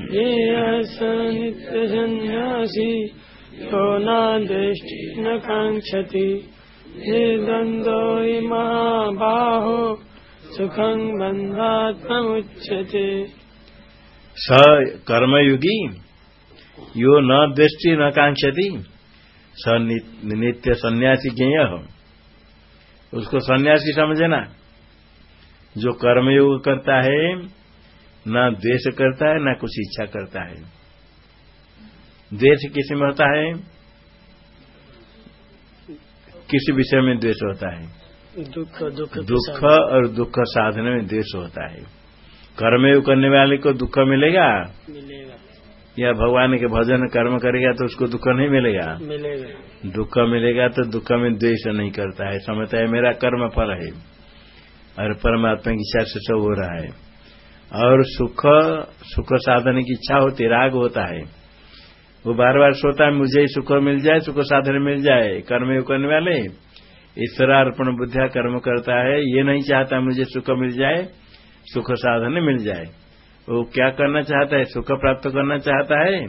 [SPEAKER 2] ये स नित्यसन्न्यासी यो न न काङ्क्षति। निर्द्वन्द्वो हि महाबाहो सुखम् बन्धात् प्रमुच्यते।
[SPEAKER 1] स कर्मयुगी यो न दृष्टि न कांक्षति स नित्य सन्यासी ज्ञेय उसको सन्यासी समझना। जो कर्मयोग करता है न द्वेष करता है न कुछ इच्छा करता है। द्वेष किसमें होता है? किस विषय में द्वेष होता है?
[SPEAKER 2] दुख दुख
[SPEAKER 1] दुख और दुख साधने में द्वेष होता है। कर्मयोग करने वाले को दुख मिलेगा?
[SPEAKER 2] मिलेगा।
[SPEAKER 1] या भगवान के भजन कर्म करेगा तो उसको दुख नहीं मिलेगा?
[SPEAKER 2] मिलेगा।
[SPEAKER 1] दुख मिलेगा तो दुख में द्वेष नहीं करता है। समझता है मेरा कर्म फल है और परमात्मा की इच्छा से सब हो रहा है। और सुख सुख साधन की इच्छा होती राग होता है। वो बार बार सोता है मुझे ही सुख मिल जाए सुख साधन मिल जाए कर्म करने वाले। ईश्वरार्पण बुद्धिया कर्म करता है ये नहीं चाहता मुझे सुख मिल जाए सुख साधन मिल जाए। वो क्या करना चाहता है? सुख प्राप्त करना चाहता है?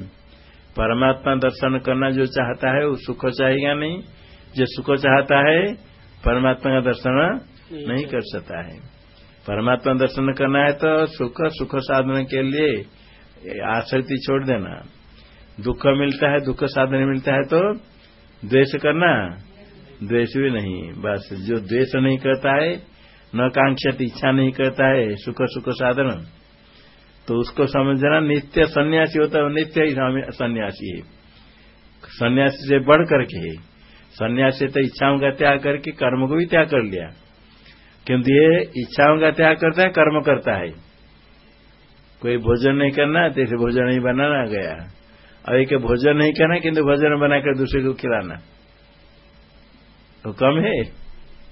[SPEAKER 1] परमात्मा दर्शन करना जो चाहता है वो सुख चाहेगा नहीं। जो सुख चाहता है परमात्मा का दर्शन नहीं नहीं कर सकता है। परमात्मा दर्शन करना है तो सुख सुख साधन के लिए आसक्ति छोड़ देना। दुख मिलता है दुख साधन मिलता है तो द्वेष करना। द्वेष भी नहीं बस जो द्वेष नहीं करता है न कांक्षित इच्छा नहीं करता है सुख सुख साधन। तो उसको समझना नित्य सन्यासी होता है नित्य ही सन्यासी है। सन्यासी से बढ़ करके है सन्यासी तो इच्छाओं का त्याग करके कर्म को भी त्याग कर लिया। क्योंकि ये इच्छाओं का त्याग करता है, कर्म करता है। कोई भोजन नहीं करना तो इसे भोजन नहीं बनाना गया। और एक भोजन नहीं करना, किंतु भोजन बनाकर दूसरे को खिलाना। तो कम है।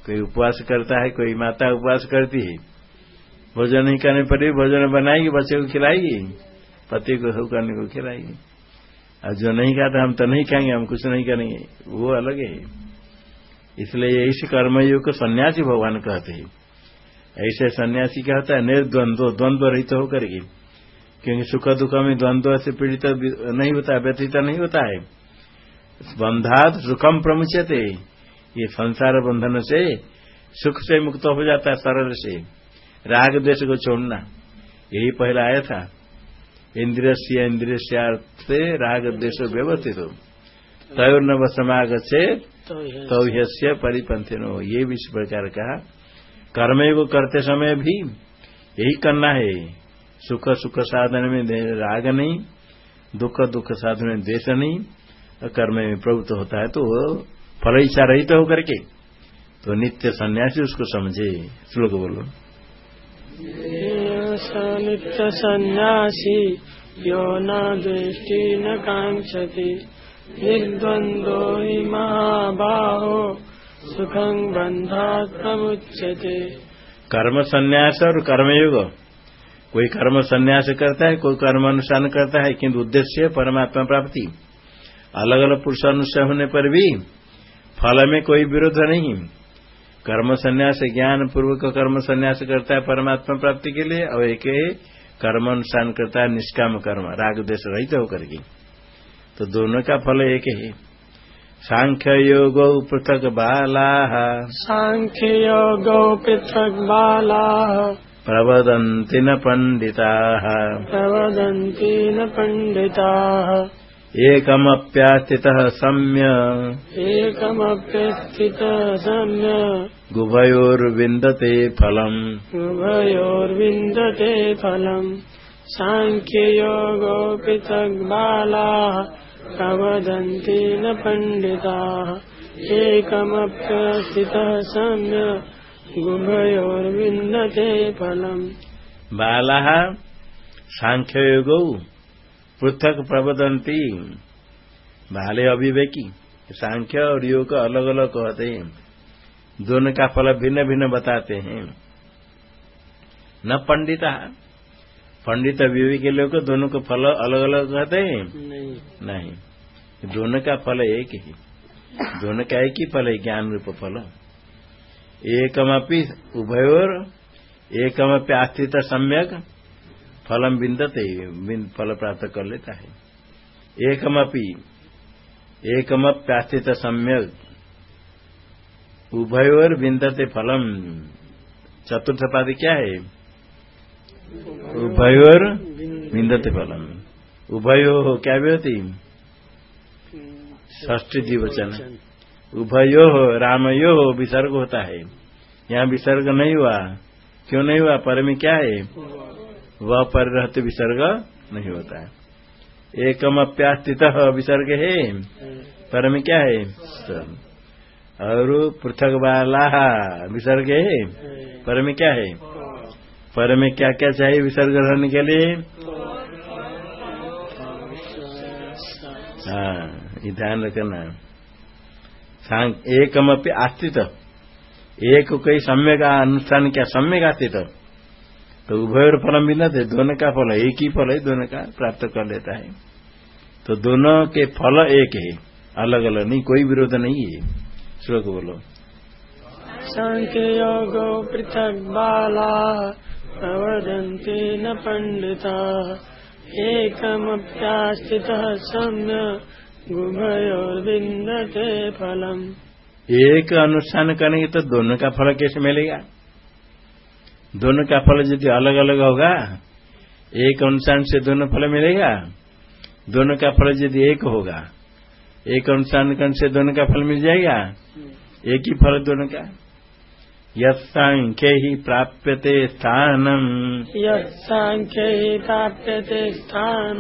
[SPEAKER 1] कोई उपवास करता है, कोई माता उपवास करती है। भोजन नहीं करने पर भी भोजन बनाएगी, बच्चे को खिलाएगी, पति को सब करने को खिलाएगी। और जो नहीं खाता, हम तो नहीं खाएँगे, हम कुछ नहीं करेंगे, वो अलग है। इसलिए इस कर्मयोग को सन्यासी भगवान कहते हैं। ऐसे सन्यासी क्या होता है? निर्द्वंद्व द्वंद्व रहित तो होकर के। क्योंकि सुख दुख में द्वंद्व से पीड़ित नहीं होता, व्यतीत नहीं होता है। बंधात सुखम प्रमुचते ये संसार बंधन से सुख से मुक्त हो जाता है सरल से। राग देश को छोड़ना। यही पहला आया था। इंद्रिय से इंद्रिय से राग देश व्यवस्थित हो। तय न समागछे तो यश्य परिपंथी हो ये भी इस प्रकार कहा। को करते समय भी यही करना है। सुख सुख साधन में राग नहीं दुख दुख साधन में द्वेष नहीं। और कर्म में प्रवृत्त होता है तो फल इच्छा रहित तो होकर के। तो नित्य सन्यासी उसको समझे। श्लोक बोलो।
[SPEAKER 2] नित्य सन्यासी यो न दृष्टि न कांक्षति निर्द्वंदो हि महाबाहो, सुखं बंधात प्रमुच्यते।
[SPEAKER 1] कर्म संन्यास और कर्मयुग। कोई कर्म संन्यास करता है, कोई कर्म अनुष्ठान करता है, किंतु उद्देश्य परमात्मा प्राप्ति। अलग अलग पुरुष होने पर भी फल में कोई विरोध नहीं। कर्म संन्यास ज्ञान पूर्वक कर्म संन्यास करता है परमात्मा प्राप्ति के लिए और एक कर्म अनुष्ठान करता है निष्काम कर्म राग देश रहित होकर के। तो दोनों का फल एक ही। सांख्य योग पृथक बाला।
[SPEAKER 2] सांख्य योग पृथक बाला।
[SPEAKER 1] प्रवदन्ति न पंडिता।
[SPEAKER 2] प्रवदन्ति न पंडिता।
[SPEAKER 1] एकमप्यास्थितः सम्य।
[SPEAKER 2] एकमप्यस्थितः सम्य।
[SPEAKER 1] गुभयोर्विन्दते फलम्।
[SPEAKER 2] उभयोर्विन्दते फलम्। साङ्ख्ययोगो पृथग् बालाः प्रवदन्ति न पण्डिताः। एकमप्यस्थितः सम्य। गुभयोर्विन्दते फलम्।
[SPEAKER 1] बालाः साङ्ख्ययोगौ पृथक प्रवदंती। बाले अभिवेकी सांख्य और योग अलग अलग कहते हैं। दोनों का फल भिन्न भिन्न बताते हैं। न पंडिता पंडित विवेक के लोग दोनों का फल अलग अलग कहते हैं?
[SPEAKER 2] नहीं।
[SPEAKER 1] नहीं। दोनों का फल एक ही। दोनों का एक ही फल है ज्ञान रूप फल। एकमपि उभयोर एकमपि आस्थित सम्यक। फलम बिंदते फल प्राप्त कर लेता है। एकमपि, एकमप्यास्थित सम्यक उभयोर बिंदते फलम। चतुर्थ पाद क्या है? उभयोर बिंदते फलम। उभयो क्या भी होती ष्ठी दिवचन उभयो हो रामयो हो विसर्ग होता है। यहाँ विसर्ग नहीं हुआ। क्यों नहीं हुआ? पर में क्या है? वह पर रहते विसर्ग नहीं होता है। एकम अप्यास्थित विसर्ग है। पर में क्या है? और पृथक वाला विसर्ग है। पर में क्या है? पर में क्या क्या चाहिए विसर्ग रहने के लिए? हाँ ध्यान रखना। एकम आस्थित एक कोई सम्यक अनुष्ठान क्या? सम्यक आस्थित तो उभय और फलम भी न थे दोनों का फल एक ही फल है दोनों का प्राप्त कर लेता है। तो दोनों के फल एक है अलग अलग नहीं कोई विरोध नहीं है। श्लोक बोलो।
[SPEAKER 2] सांख्य योग पृथक बाला प्रवदन्ति न पंडिता एकमप्यास्थितः सम्य गुभयोर्विन्दते फलम्।
[SPEAKER 1] एक अनुष्ठान करेंगे तो दोनों का फल कैसे मिलेगा? दोनों का फल यदि अलग अलग होगा एक अनुष्ठान से दोनों फल मिलेगा दोनों का फल यदि एक होगा एक अनुष्ठान से दोनों का फल मिल जाएगा? एक ही फल दोनों का? यख्य ही प्राप्यते स्थानम।
[SPEAKER 2] यंख्य ही प्राप्यते स्थान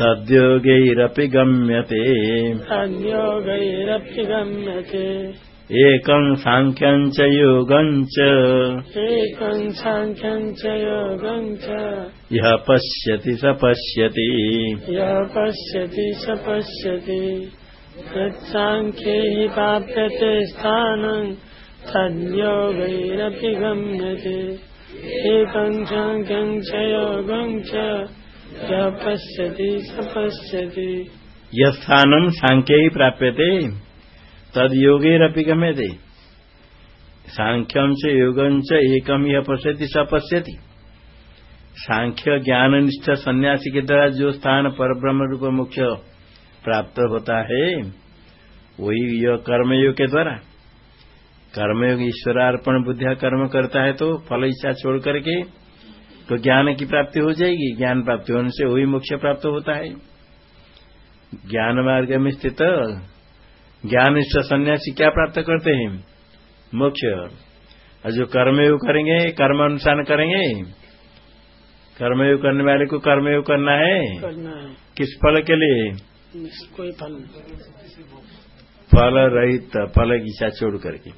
[SPEAKER 1] तद्योगैरपि गम्यते।
[SPEAKER 2] तद्योगैरपि गम्यते।
[SPEAKER 1] एकं साङ्ख्यं च योगं च।
[SPEAKER 2] एकं साङ्ख्यं च योगं च।
[SPEAKER 1] यः पश्यति स पश्यति।
[SPEAKER 2] यः पश्यति स पश्यति। यत्साङ्ख्ये हि प्राप्यते स्थानं तद्योगैरपि गम्यते। एकं साङ्ख्यं च योगं च यः पश्यति स पश्यति।
[SPEAKER 1] यस्थानं साङ्ख्ये हि प्राप्यते। तद योगेरपि गमे थे सांख्यम से योगम च एकम यह पश्यति स पश्यति। सांख्य ज्ञान निष्ठ सन्यासी के द्वारा जो स्थान पर ब्रह्म रूप मुख्य प्राप्त होता है, वही यह कर्मयोग के द्वारा। कर्मयोग ईश्वरार्पण बुद्धिया कर्म करता है तो फल इच्छा छोड़ करके तो ज्ञान की प्राप्ति हो जाएगी। ज्ञान प्राप्ति होने से वही मोक्ष प्राप्त होता है। ज्ञान मार्ग में स्थित ज्ञान इष्ट सन्यासी क्या प्राप्त करते हैं? मोक्ष। और जो कर्मयोग करेंगे कर्म अनुसार करेंगे। कर्मयोग करने वाले को कर्मयोग करना है।
[SPEAKER 2] करना है।
[SPEAKER 1] किस फल के लिए?
[SPEAKER 2] कोई फल?
[SPEAKER 1] फल रहित फल की इच्छा छोड़ करके।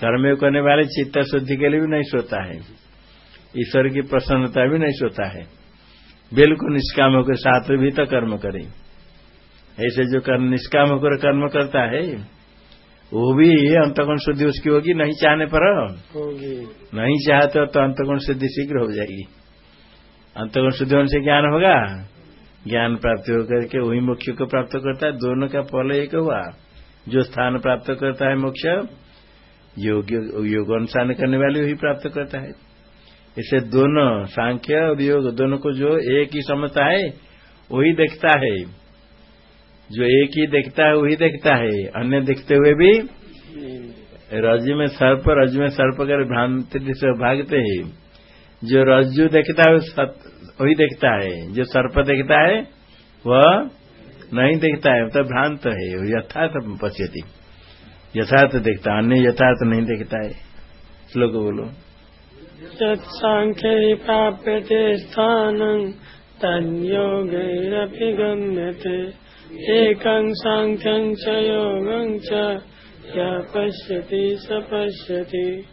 [SPEAKER 1] कर्मयोग करने वाले चित्त शुद्धि के लिए भी नहीं सोता है। ईश्वर की प्रसन्नता भी नहीं सोता है। बिल्कुल निष्काम होकर साथ भी तो कर्म करें। ऐसे जो कर्म निष्काम होकर कर्म करता है वो भी अंतगुण शुद्धि उसकी होगी नहीं चाहने पर।
[SPEAKER 2] होगी।
[SPEAKER 1] नहीं चाहते तो अंतगुण शुद्धि शीघ्र हो जाएगी। अंतगुण शुद्धि होने से ज्ञान होगा। ज्ञान प्राप्ति होकर के वही मुख्य को प्राप्त करता है। दोनों का फल एक हुआ। जो स्थान प्राप्त करता है मोक्ष योग योग अनुसार करने वाले वही प्राप्त करता है। इसे दोनों सांख्य और योग दोनों को जो एक ही समझता है वही देखता है। जो एक ही देखता है, वही देखता है। अन्य देखते हुए भी रज्जु में सर्प रज्जु में सर्प कर भ्रांति से भागते हैं। जो रज्जु देखता है वही देखता है। जो सर्प देखता है, वह नहीं देखता है तो भ्रांत है। यथार्थ पश्यति। यथार्थ देखता, अन्य यथार्थ नहीं देखता है। श्लोक बोलो।
[SPEAKER 2] सांख्य प्राप्यते स्थान तन तन्योगैरपि गम्यते। एकं साङ्ख्यं च योगं च यः पश्यति स पश्यति।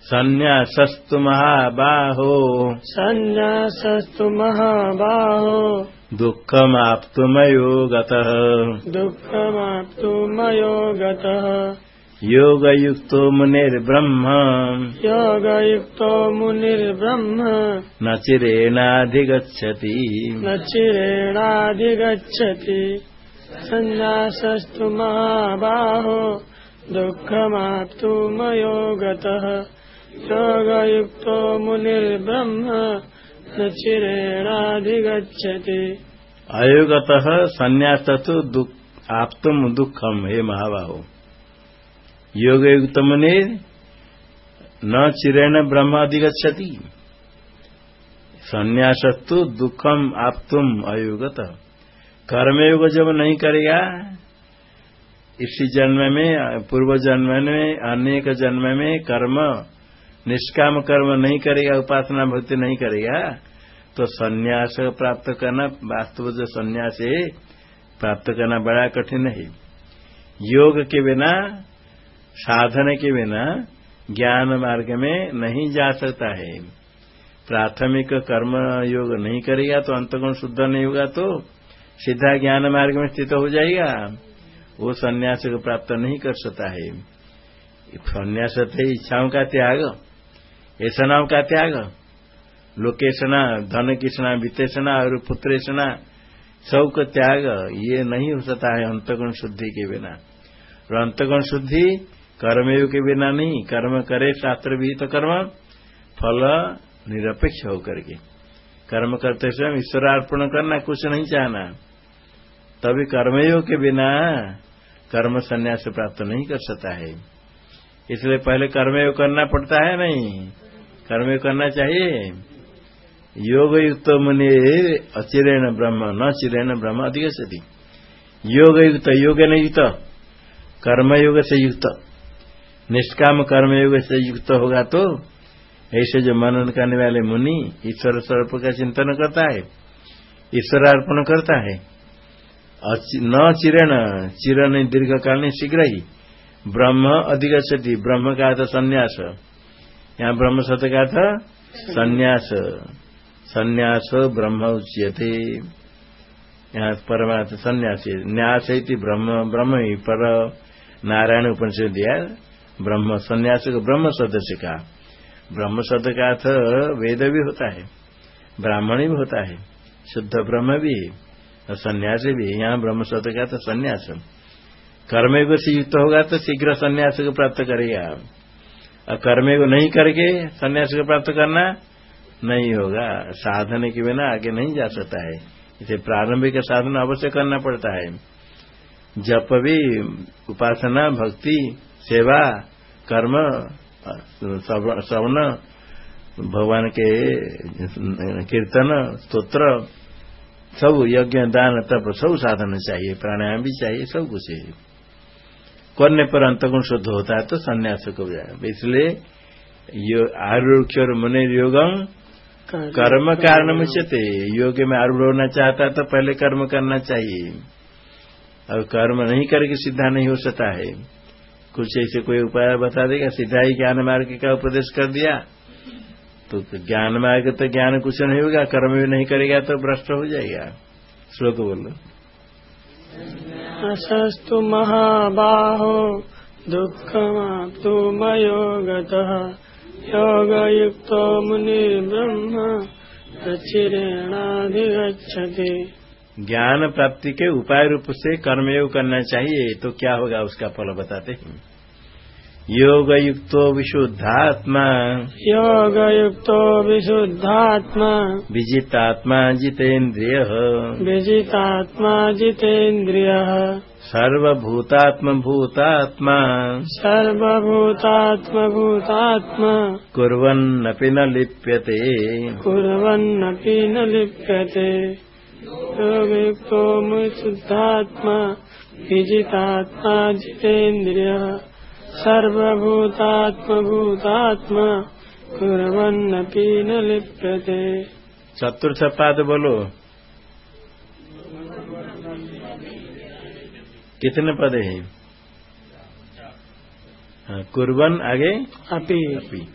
[SPEAKER 1] सन्न्यासस्तु महाबाहो।
[SPEAKER 2] सन्न्यासस्तु महाबाहो।
[SPEAKER 1] दुःखमाप्तुमयो गतः।
[SPEAKER 2] दुःखमाप्तुमयो गतः।
[SPEAKER 1] योगयुक्तो मुनिर्ब्रह्म।
[SPEAKER 2] योगयुक्तो मुनिर्ब्रह्म।
[SPEAKER 1] न चिरेणाधिगच्छति।
[SPEAKER 2] न चिरेणाधिगच्छति। सन्न्यासस्तु महाबाहो दुःखमाप्तुमयो गतः योगयुक्तो मुनिर्ब्रह्म, न चिरेणाधिगच्छति।
[SPEAKER 1] अयोगतः संन्यासस्तु आप्तुम दुःखम हे महाबाहो। योगयुक्त मुनि न चिरेण ब्रह्म अधिगछति संन्यासस्तु दुखम आप्तुम अयुगत कर्मयोग जब नहीं करेगा, इसी जन्म में, पूर्व जन्म में, अनेक जन्म में कर्म, निष्काम कर्म नहीं करेगा, उपासना भक्ति नहीं करेगा तो संन्यास प्राप्त करना, वास्तव जो संन्यास है प्राप्त करना बड़ा कठिन है। योग के बिना, साधन के बिना, ज्ञान मार्ग में नहीं जा सकता है। प्राथमिक कर्म योग नहीं करेगा तो अंतगुण शुद्ध नहीं होगा तो सीधा ज्ञान मार्ग में स्थित हो जाएगा। वो सन्यास को प्राप्त नहीं कर सकता है। सन्यास इच्छाओं का त्याग, ऐसनाओं का त्याग, लोकेशना धन किसना वित्तेषणा और पुत्रेषणा सब का त्याग, ये नहीं हो सकता है अंतगुण शुद्धि के बिना। और अंतगुण शुद्धि कर्मयोग के बिना नहीं। कर्म करे शास्त्र भी तो कर्म, फल निरपेक्ष होकर के। कर्म करते समय ईश्वरार्पण करना कुछ नहीं चाहना। तभी कर्मयोग के बिना कर्म संन्यास प्राप्त नहीं कर सकता है। इसलिए पहले कर्मयोग करना पड़ता है नहीं? कर्मयोग करना चाहिए। योग युक्त मुनि अचिरेण ब्रह्म, न चिरेण ब्रह्म अधिक सती योग युक्त योग नहीं युक्त कर्मयोग से युक्त। निष्काम कर्मयोग से युक्त होगा तो ऐसे जो मनन करने वाले मुनि ईश्वर स्वरूप का चिंतन करता है, ईश्वर अर्पण करता है। न चिरण चिरण दीर्घ काल शीघ्र ही ब्रह्म अधिक सती ब्रह्म का था संन्यास। यहाँ ब्रह्म सत्य का था संन्यास। संन्यास ब्रह्म उच्यते। यहाँ परमात्मा संन्यासी। न्यास ब्रह्म ब्रह्म ही पर नारायण उपनिषद दिया। ब्रह्म संन्यास को ब्रह्म सदस्य का ब्रह्म शब्द का अर्थ वेद भी होता है, ब्राह्मण भी होता है, शुद्ध ब्रह्म भी है, और संन्यास भी है। यहाँ ब्रह्म शब्द का अर्थ संन्यास। कर्मयोग से युक्त होगा तो शीघ्र संन्यास को प्राप्त करेगा। और कर्मे को नहीं करके संन्यास को प्राप्त करना नहीं होगा। साधने के बिना आगे नहीं जा सकता है। इसे प्रारंभिक साधन अवश्य करना पड़ता है। जप भी, उपासना, भक्ति, सेवा, कर्म श्रवण भगवान के कीर्तन स्तोत्र सब यज्ञ दान तप सब साधन चाहिए प्राणायाम भी चाहिए सब कुछ करने पर अंतगुण शुद्ध होता है तो संन्यास को जाए इसलिए आरुक्ष और मुनि योगम कर्म कारण मुचते योग में आरूढ़ होना चाहता तो पहले कर्म करना चाहिए। और कर्म नहीं करके सीधा नहीं हो सकता है। कुछ ऐसे कोई उपाय बता देगा? सीधा ही ज्ञान मार्ग का उपदेश कर दिया। तो ज्ञान मार्ग तो ज्ञान कुछ नहीं होगा, कर्म भी नहीं करेगा तो भ्रष्ट हो जाएगा। श्लोक बोलो।
[SPEAKER 2] असस्तु महाबाहो, दुःखमाप्तु मयोगतः। योगयुक्तो मुनिर्ब्रह्म प्रचिरेणाधिगच्छति।
[SPEAKER 1] ज्ञान प्राप्ति के उपाय रूप से कर्मयोग करना चाहिए तो क्या होगा उसका फल बताते हैं। योग युक्तो विशुद्धात्मा।
[SPEAKER 2] योग युक्तो विशुद्धात्मा।
[SPEAKER 1] विजितात्मा जितेन्द्रिय।
[SPEAKER 2] विजितात्मा जितेन्द्रिय।
[SPEAKER 1] सर्वभूतात्म भूतात्मा
[SPEAKER 2] सर्वभूतात्म भूतात्मा
[SPEAKER 1] कुर्वन्नपि न लिप्यते।
[SPEAKER 2] कुर्वन्नपि न लिप्यते। योग युक्तो विशुद्धात्मा विजितात्मा जितेन्द्रिय सर्वभूतात्मभूतात्मा कुर्वन्नपि न लिप्यते।
[SPEAKER 1] चतुर्थ पाद बोलो। कितने पद है? हाँ, कुर्बन आगे?
[SPEAKER 2] अपि।
[SPEAKER 1] अपी।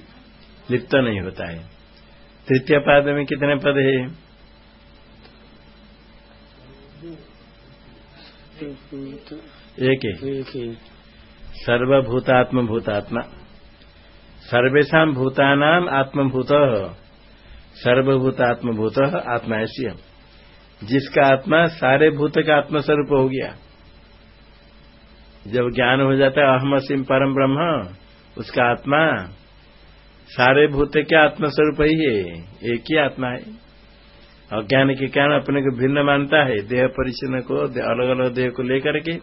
[SPEAKER 1] लिप्त नहीं होता है। तृतीय पाद में कितने पद है? एक। है सर्वभूतात्म भूतात्मा सर्वेशा भूतानाम आत्मभूत। सर्वभूतात्म भूत आत्मा ऐसी जिसका आत्मा सारे भूत का आत्मस्वरूप हो गया। जब ज्ञान हो जाता है अहम सिम परम ब्रह्म उसका आत्मा सारे भूत के आत्मस्वरूप ही है। एक ही आत्मा है। अज्ञान के कारण अपने को भिन्न मानता है। देह परिचन्न को अलग अलग देह को लेकर के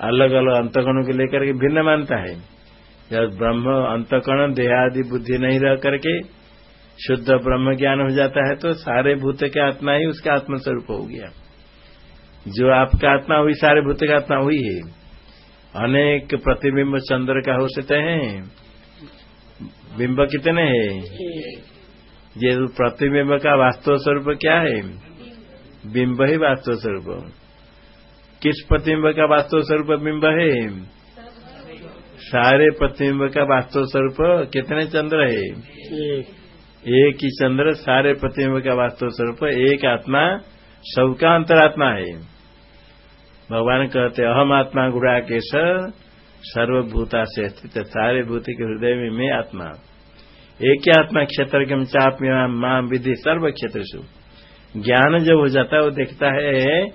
[SPEAKER 1] अलग अलग अंतकणों को लेकर के भिन्न मानता है। जब ब्रह्म अंतकण देहादि बुद्धि नहीं रह करके शुद्ध ब्रह्म ज्ञान हो जाता है तो सारे भूत के आत्मा ही उसका आत्मस्वरूप हो गया। जो आपका आत्मा हुई सारे भूत का आत्मा हुई है। अनेक प्रतिबिंब चंद्र का हो सकते हैं। बिंब कितने हैं? ये प्रतिबिंब का वास्तव स्वरूप क्या है? बिंब ही वास्तव स्वरूप। किस प्रतिबिंब का वास्तव स्वरूप बिंब है? सारे प्रतिबिंब का वास्तव स्वरूप। कितने चंद्र है? एक ही चंद्र, सारे प्रतिबिंब का वास्तव स्वरूप। एक आत्मा, सबका अंतरात्मा है। भगवान कहते, अहम आत्मा गुड़ा के सर्वभूता से स्थित सारे भूत के हृदय में मैं आत्मा। एक ही आत्मा क्षेत्र के चाप माँ विधि सर्व क्षेत्र ज्ञान जब हो जाता है वो देखता है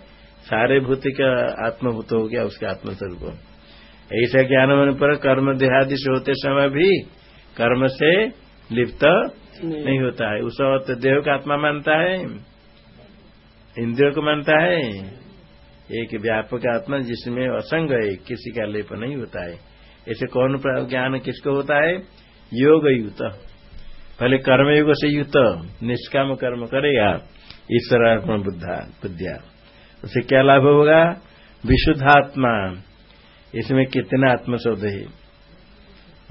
[SPEAKER 1] सारे भूत का आत्मभूत हो गया उसके आत्मस्वरूप। ऐसा ज्ञान होने पर कर्म देहादि से होते समय भी कर्म से लिप्त नहीं, नहीं होता है। उस वक्त देह का आत्मा मानता है इंद्रियों को मानता है एक व्यापक आत्मा जिसमें असंग है किसी का लेप नहीं होता है। ऐसे कौन ज्ञान किसको होता है? योग युक्त पहले कर्मयुग से युक्त निष्काम कर्म करेगा ईश्वरार्पण बुद्धा, बुद्धिया। उसे क्या लाभ होगा? विशुद्धात्मा। इसमें कितना आत्मा शब्द है?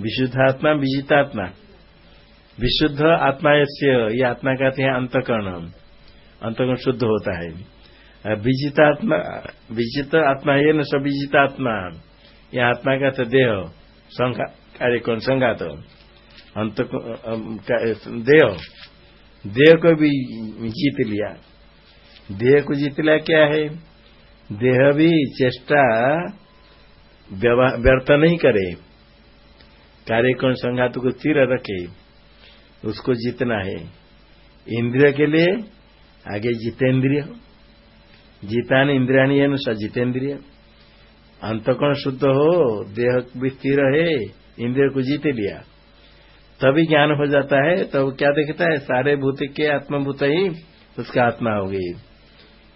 [SPEAKER 1] विशुद्धात्मा, विजितात्मा। विशुद्ध आत्मा ये आत्मा कहते हैं अंतकर्ण। अंतकर्ण शुद्ध होता है। विजितात्मा, विजित आत्मा ये न सब विजितात्मा यह आत्मा का तो देह, संघा कार्य संघात। अंत देह। देह को भी जीत लिया। देह को जीत लिया क्या है? देह भी चेष्टा व्यर्थ नहीं करे। कार्य कौन संघात को स्थिर रखे, उसको जीतना है। इंद्रिय के लिए आगे जितेंद्रिय। जीता ने इंद्रियाणी नुसा जितेंद्रिय। अंतकोण शुद्ध हो, देह भी स्थिर है इंद्रिय को जीते लिया। तभी ज्ञान हो जाता है तो क्या देखता है? सारे भूत के आत्मभूत ही उसका आत्मा हो गई।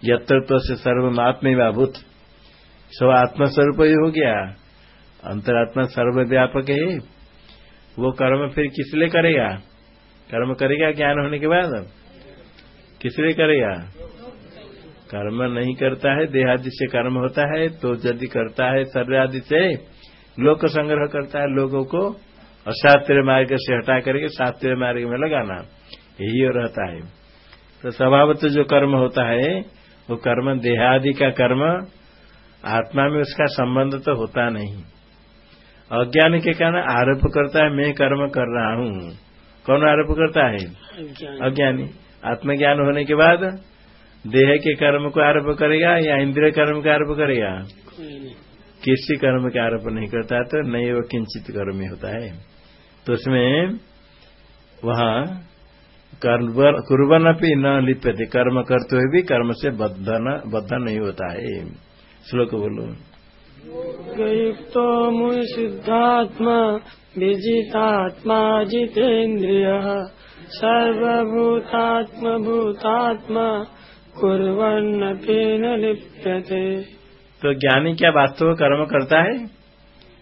[SPEAKER 1] यत्र तो से सर्वमात्म भूत सब आत्मस्वरूप ही हो गया। अंतरात्मा सर्वव्यापक है। वो कर्म फिर किस लिए करेगा? कर्म करेगा ज्ञान होने के बाद? किस लिए करेगा? कर्म नहीं करता है, देहादि से कर्म होता है तो यदि करता है शरीर आदि से लोक संग्रह करता है, लोगों को अशास्त्रीय मार्ग से हटा करके शास्त्रीय मार्ग में लगाना। यही रहता है। तो स्वभावत जो कर्म होता है वो कर्म देहादि का कर्म आत्मा में उसका संबंध तो होता नहीं। अज्ञान के कारण आरोप करता है मैं कर्म कर रहा हूँ। कौन आरोप करता है? अज्ञानी। आत्मज्ञान होने के बाद देह के कर्म को आरोप करेगा या इंद्रिय कर्म का आरोप करेगा? किसी कर्म का आरोप नहीं करता तो नहीं वो किंचित कर्म होता है। तो उसमें वहाँ कुर्बन अपनी न लिप्यते। कर्म करते हुए भी कर्म से बद्धन बद्ध नहीं होता है। श्लोक बोलो।
[SPEAKER 2] युक्तो मुनि सिद्धात्मा विजितात्मा जितेन्द्रिय। सर्वभूतात्म सर्वभूतात्मभूतात्मा कुर्वन्नपि न लिप्यते।
[SPEAKER 1] तो ज्ञानी क्या वास्तव कर्म करता है?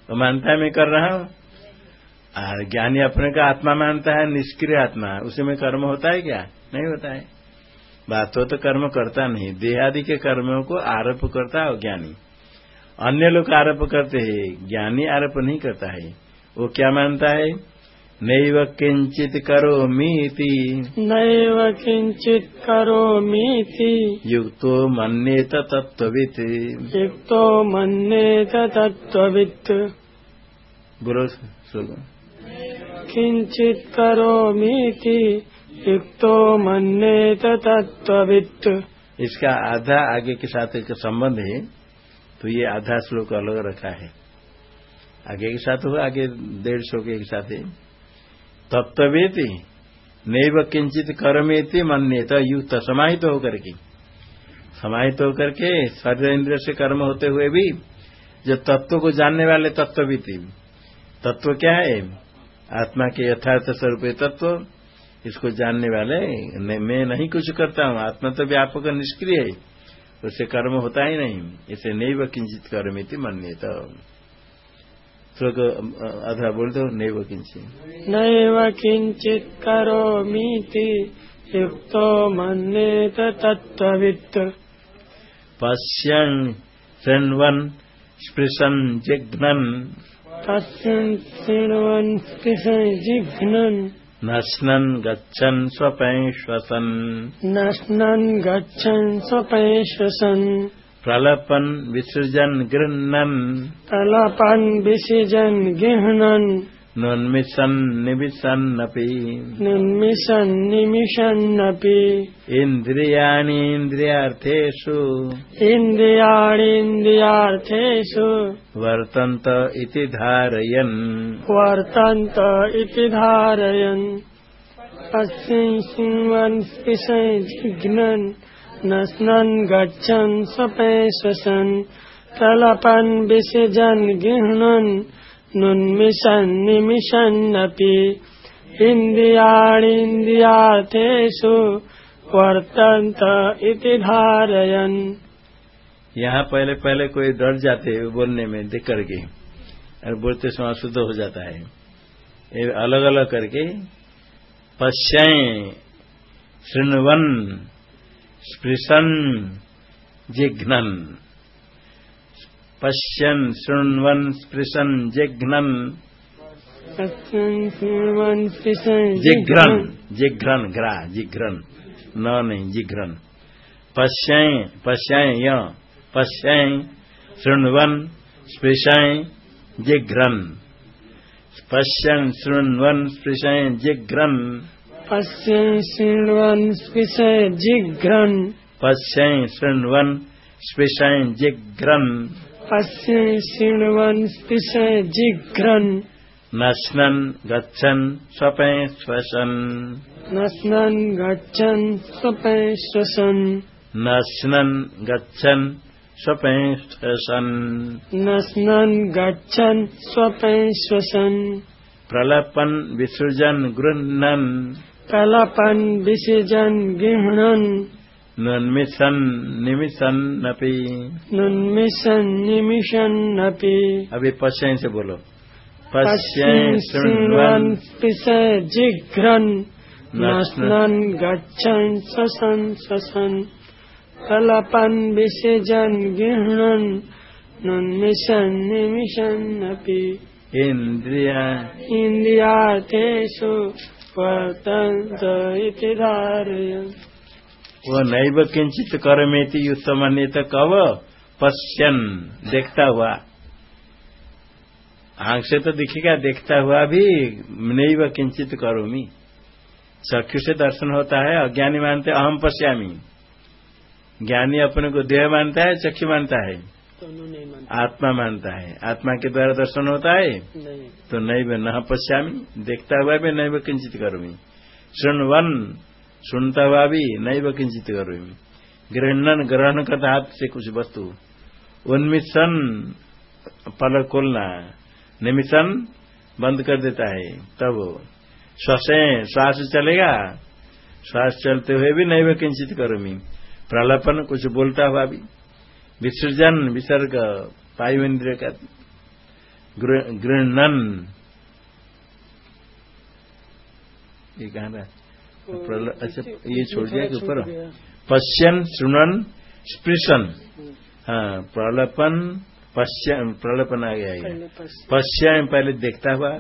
[SPEAKER 1] तो मानता है मैं कर रहा हूँ। ज्ञानी अपने का आत्मा मानता है निष्क्रिय आत्मा उसी में कर्म होता है क्या? नहीं होता है। वास्तव तो कर्म करता नहीं। देहादि के कर्मों को आरोप करता है ज्ञानी। अन्य लोग आरोप करते हैं ज्ञानी आरोप नहीं करता है। वो क्या मानता है? नैव किंचित करो मीति
[SPEAKER 2] नैव किंचित करो मीति
[SPEAKER 1] युक्तो मन्येत तत्वित
[SPEAKER 2] युक्तो मन्येत तत्वित
[SPEAKER 1] बोलो
[SPEAKER 2] किंचित करो मीति युक्तो मन्येत तत्वित
[SPEAKER 1] इसका आधा आगे के साथ एक संबंध है तो ये आधा श्लोक अलग रखा है। आगे के साथ होगा आगे डेढ़ सौ के साथ है। तत्वेति नैव किंचित कर्मेति मन्यत युक्त, समाहित तो होकर के। समाहित तो होकर के शरीर इंद्र से कर्म होते हुए भी, जो तत्व को जानने वाले तत्व भी थी तत्व क्या है? आत्मा के यथार्थ स्वरूप तत्व इसको जानने वाले मैं नहीं कुछ करता हूँ। आत्मा तो व्यापक निष्क्रिय है। उससे कर्म होता ही नहीं। इसे नहीं व किंचित कर्म इति मन्यत। श्लोक अधा बोल दो नैव किंचित।
[SPEAKER 2] नैव किंचित करोमीति युक्तो मन्येत तत्त्ववित्।
[SPEAKER 1] पश्यन् शृण्वन् स्पृशन् जिघ्नन्
[SPEAKER 2] पश्यन् शृण्वन् स्पृशन् जिघ्नन्
[SPEAKER 1] नश्नन् गच्छन् स्वपै श्वसन्
[SPEAKER 2] नश्नन् गच्छन् स्वपै श्वसन्
[SPEAKER 1] प्रलपन् विसृजन् गृह्णन्।
[SPEAKER 2] प्रलपन् विसृजन् गृह्णन्।
[SPEAKER 1] नुन्मिषन् निमिषन्नपि
[SPEAKER 2] निर्मिषन् निमिषन्नपि
[SPEAKER 1] इन्द्रियाणीन्द्रियार्थेषु।
[SPEAKER 2] इन्द्रियाणीन्द्रियार्थेषु।
[SPEAKER 1] वर्तन्त इति धारयन्।
[SPEAKER 2] वर्तन्त इति धारयन्। अस्मिन् जिघ्नन् नस्नन् गच्छन् स्वपे श्वसन् विसृजन् गृह्णन् नुन्मिषन्निमिषन्नपि इन्द्रियाणीन्द्रियार्थेषु वर्तन्त इति धारयन्।
[SPEAKER 1] यहाँ पहले पहले कोई डर जाते हैं बोलने में, देख करके। और बोलते समय शुद्ध हो जाता है। ये अलग अलग करके पश्चय शृण्वन, स्पृशन, जिघ्नन। पश्यन शृण्वन स्पृशन जिघ्नन। जिघ्रन। जिघ्रन ग्रा जिघ्रन। न नहीं जिघ्रन। पश्यय पश्यय य पश्यय शृण्वन स्पृशय जिघ्रन। पश्यन् शृण्वन् स्पृशय जिघ्रन।
[SPEAKER 2] पश्यन् शृण्वन् स्पृशय जिघ्रन्।
[SPEAKER 1] पश्यय शृण्वन् स्पृशय जिघ्रन।
[SPEAKER 2] पश्यन् शृण्वन् स्पृशय जिघ्रन्।
[SPEAKER 1] नश्नन् गच्छन् स्वपय श्वसन्।
[SPEAKER 2] नस्नन् गच्छन् स्वपय श्वसन्।
[SPEAKER 1] नश्नन् गच्छन् स्वपय श्वसन्।
[SPEAKER 2] नस्नन् गच्छन् स्वपय श्वसन्।
[SPEAKER 1] प्रलपन् विसृजन् गृह्णन्।
[SPEAKER 2] प्रलपन् विसृजन् गृह्णन्।
[SPEAKER 1] निमिषन्नपि।
[SPEAKER 2] नुन्मिषन् निमिषन्नपि।
[SPEAKER 1] अभी पश्य से बोलो। पश्य
[SPEAKER 2] पश्यन्
[SPEAKER 1] शृण्वन्
[SPEAKER 2] स्पृशय जिघ्रन्। नस्नन् गच्छन् श्वसन् श्वसन् प्रलपन् विसृजन् गृह्णन्। नुन्मिषन् निमिषन्नपि।
[SPEAKER 1] इन्द्रिया।
[SPEAKER 2] इन्द्रियार्थेषु वर्तन्त इति धारयन्।
[SPEAKER 1] वो नैव किंचित करमेति युत्तमन्यत कव पश्यन। देखता हुआ। आँख से तो दिखेगा देखता हुआ भी नैव किंचित करोमी। चक्षु से दर्शन होता है अज्ञानी मानते अहम पश्यामी। ज्ञानी अपने को देह मानता है चक्षु मानता है। आत्मा मानता है। आत्मा के द्वारा दर्शन होता है
[SPEAKER 2] नहीं।
[SPEAKER 1] तो नैव न पश्यामी देखता हुआ भी नैव किंचित करोमी। शृण्वन सुनता हुआ भी नैव किंचित करोमी। गृहणन ग्रहण करता हाथ से कुछ वस्तु। उन्मिशन पल खोलना निमिशन बंद कर देता है। तब श्वासे श्वास चलेगा। श्वास चलते हुए भी नैव किंचित करोमी। प्रलपन कुछ बोलता हुआ भी। विसर्जन विसर्ग वायु इंद्रिय का गृह्णन। ये कहना अच्छा ये छोड़ दिया कि ऊपर। पश्यन सुनन स्पृशन। हाँ प्रलपन पश्यन प्रलपन आ गया पश्य पहले देखता हुआ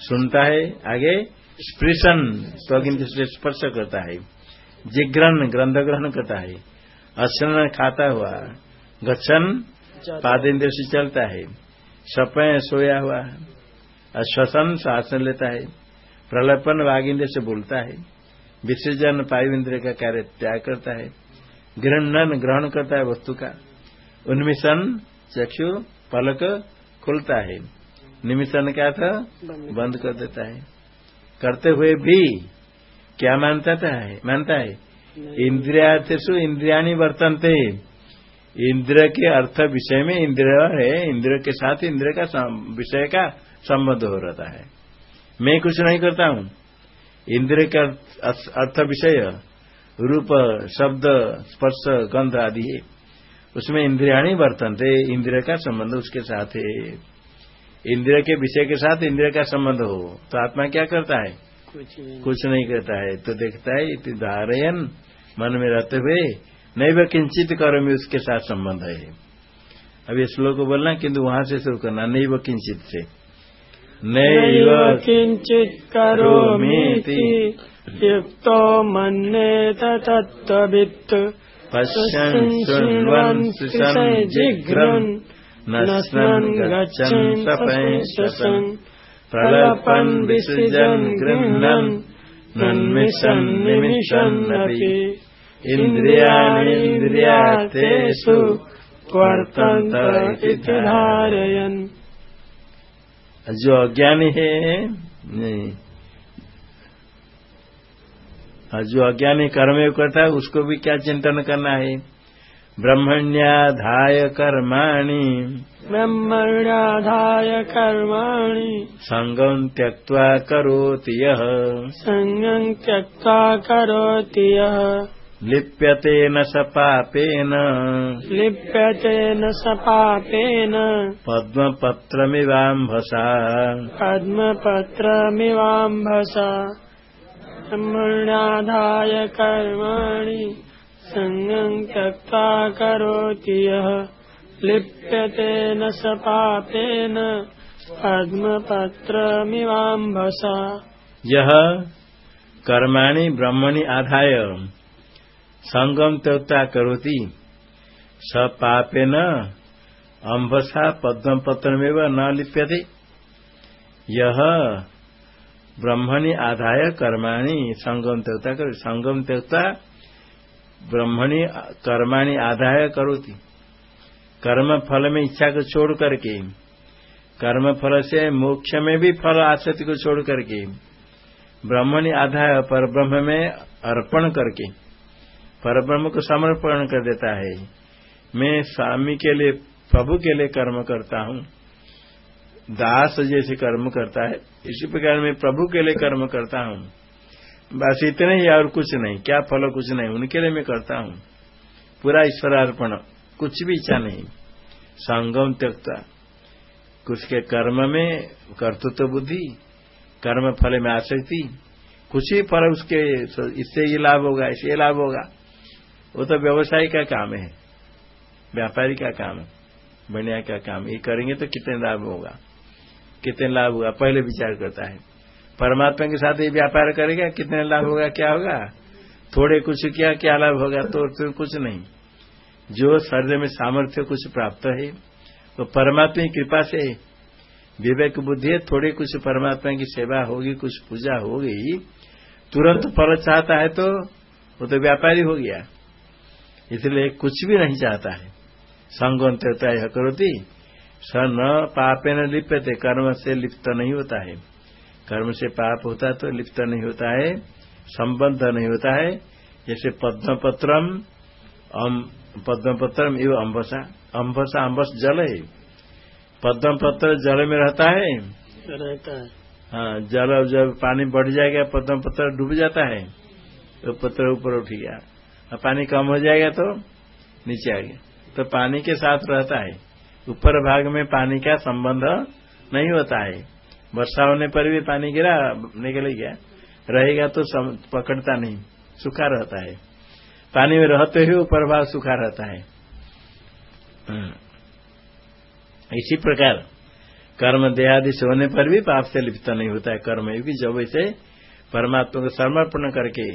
[SPEAKER 1] सुनता है आगे स्पृशन स्वगिन से स्पर्श करता है। जिग्रहण ग्रंथ ग्रहण करता है। असन खाता हुआ गच्छन पादेन्द्र से चलता है। सपय सोया हुआ श्वसन श्वासन लेता है। प्रलपन वागिंद्र से बोलता है। विसर्जन पायु इंद्र का कार्य त्याग करता है। गृहणन ग्रहण करता है वस्तु का। उन्मिशन चक्षु पलक खुलता है। निमिशन क्या था? बंद। कर देता है। करते हुए भी क्या मानता था है? मानता है। इंद्रियार्थेशु इंद्रियाणी वर्तनते। इंद्र के अर्थ विषय में इंद्र है। इंद्र के साथ इंद्र का विषय का संबंध हो रहता है। मैं कुछ नहीं करता हूँ। इंद्र का अर्थ- विषय रूप शब्द स्पर्श गंध आदि है। उसमें इंद्रियाणी वर्तनते इंद्र का संबंध उसके साथ है। इंद्र के विषय के साथ इंद्र का संबंध हो तो आत्मा क्या करता है?
[SPEAKER 2] कुछ नहीं।
[SPEAKER 1] कुछ नहीं करता है। तो देखता है इति धारयन मन में रहते हुए नहीं वह किंचित कर्म उसके साथ संबंध है। अब ये श्लोक को बोलना किंतु वहाँ से शुरू करना नैव किंचित से।
[SPEAKER 2] नैव किञ्चित् करोमीति युक्तो मन्येत तत्त्ववित्
[SPEAKER 1] पश्यन् शृण्वन् स्पृशन् जिघ्रन्। नश्नन् गच्छन् सपयन् श्वसन् प्रलपन् विसृजन् गृह्णन्। नन्मिषन् निमिषन्नपि इन्द्रियाणीन्द्रियार्थेषु
[SPEAKER 2] वर्तन्त इति धारयन्
[SPEAKER 1] जो अज्ञानी है नहीं। जो अज्ञानी कर्मयोग करता है उसको भी क्या चिंतन करना है? ब्रह्मण्याधाय कर्माणि।
[SPEAKER 2] ब्रह्मण्याधाय कर्माणि।
[SPEAKER 1] संगम त्यक्त्वा करोति यः।
[SPEAKER 2] सङ्गम् त्यक्त्वा करोति यः।
[SPEAKER 1] लिप्यते न स पापेन।
[SPEAKER 2] लिप्यते न स पापेन।
[SPEAKER 1] पद्मपत्रमिवाम्भसा।
[SPEAKER 2] पद्मपत्रमिवाम्भसा। ब्रह्मण्याधाय कर्माणि सङ्गम् त्यक्त्वा करोति यः। लिप्यते न स पापेन। पद्मपत्रमिवाम्भसा।
[SPEAKER 1] यह कर्माणि ब्रह्मणि आधाय। संगम त्यक्ता करोति। स पापेन अम्भसा पद्म पत्रमेव न लिप्यते। यह ब्रह्मणि आधाय कर्माणि संगम त्यक्ता करो संगम त्यक्ता ब्रह्मणि कर्माणि आधाय करोति। कर्म फल में इच्छा को छोड़ करके, कर्म फल से मोक्ष में भी फल आसक्ति को छोड़ करके, ब्रह्मणि आधाय पर ब्रह्म में अर्पण करके पर ब्रह्म को समर्पण कर देता है। मैं स्वामी के लिए, प्रभु के लिए कर्म करता हूँ। दास जैसे कर्म करता है। इसी प्रकार मैं प्रभु के लिए कर्म करता हूँ। बस इतने ही और कुछ नहीं। क्या फल कुछ नहीं? उनके लिए मैं करता हूँ। पूरा ईश्वरार्पण। कुछ भी इच्छा नहीं। संगम त्यक्ता। कुछ के कर्म में कर्तृत्व बुद्धि, कर्म फल में आसक्ति। कुछ ही फल उसके, इससे ये लाभ होगा, इससे लाभ होगा। वो तो व्यवसाय का काम है। व्यापारी का काम है। बढ़िया का काम ये करेंगे तो कितने लाभ होगा? कितने लाभ होगा? पहले विचार करता है। परमात्मा के साथ ये व्यापार करेगा कितने लाभ होगा क्या होगा? थोड़े कुछ किया क्या लाभ होगा? तो, तो कुछ नहीं। जो शरीर में सामर्थ्य कुछ प्राप्त है वो परमात्मा की कृपा से विवेक बुद्धि है थोड़े कुछ परमात्मा की सेवा होगी कुछ पूजा होगी। तुरंत फल चाहता है तो वो तो व्यापारी हो गया। इसलिए कुछ भी नहीं चाहता है। संगोन्त यह करोती स न पापे न लिप्यते कर्म से लिप्त नहीं होता है। कर्म से पाप होता तो लिप्त नहीं होता है संबंध नहीं होता है। जैसे पद्मपत्रम पद्मपत्रम एवं अम्बसा अम्बसा अम्बस जल है। पद्मपत्र जल में रहता है।
[SPEAKER 2] रहता है।
[SPEAKER 1] हाँ जल जब पानी बढ़ जाएगा पद्म पत्र डूब जाता है। तो पत्र ऊपर उठ गया। और पानी कम हो जाएगा तो नीचे आ गया। तो पानी के साथ रहता है। ऊपर भाग में पानी का संबंध नहीं होता है। वर्षा होने पर भी पानी गिरा, निकल गया। रहेगा तो पकड़ता नहीं, सूखा रहता है। पानी में रहते हुए ऊपर भाग सूखा रहता है। हम्म। इसी प्रकार कर्म देहादि से होने पर भी पाप से लिप्त नहीं होता है। कर्म युगी जब इसे परमात्मा को समर्पण करके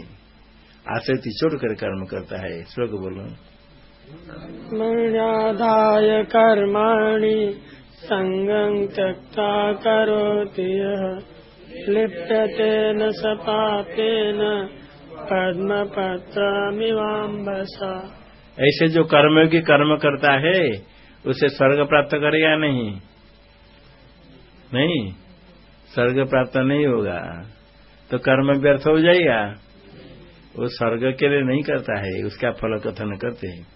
[SPEAKER 1] आसक्ति छोड़कर कर्म करता है। श्लोक बोलो।
[SPEAKER 2] मर्यादाय कर्माणि सङ्गम् त्यक्ता करोति लिप्यते न स पापेन पद्मपत्रमिवाम्बसा।
[SPEAKER 1] ऐसे जो कर्मयोगी कर्म करता है उसे स्वर्ग प्राप्त करेगा नहीं? नहीं। स्वर्ग प्राप्त नहीं होगा। तो कर्म व्यर्थ हो जाएगा। वो स्वर्ग के लिए नहीं करता है उसका फल कथन करते हैं।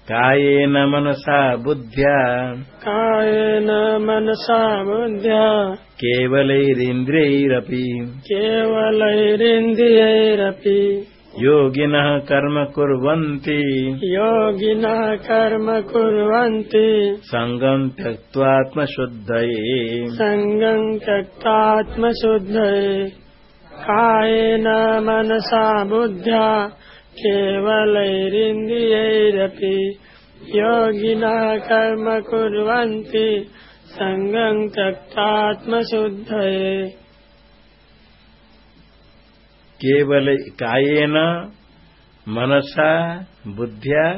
[SPEAKER 1] कायेन मनसा बुद्ध्या।
[SPEAKER 2] कायेन मनसा बुद्ध्या।
[SPEAKER 1] केवलैरिन्द्रियैरपि।
[SPEAKER 2] केवलैरिन्द्रियैरपि।
[SPEAKER 1] योगिनः कर्म कुर्वन्ति।
[SPEAKER 2] योगिनः कर्म कुर्वन्ति।
[SPEAKER 1] सङ्गम् त्यक्त्वात्मशुद्धये।
[SPEAKER 2] सङ्गम् त्यक्तात्मशुद्धये। कायेन मनसा बुद्ध्या केवलैरिन्द्रियैरपि योगिनः कर्म कुर्वन्ति सङ्गम् त्यक्तात्मशुद्धये।
[SPEAKER 1] केवल कायेन मनसा बुद्ध्या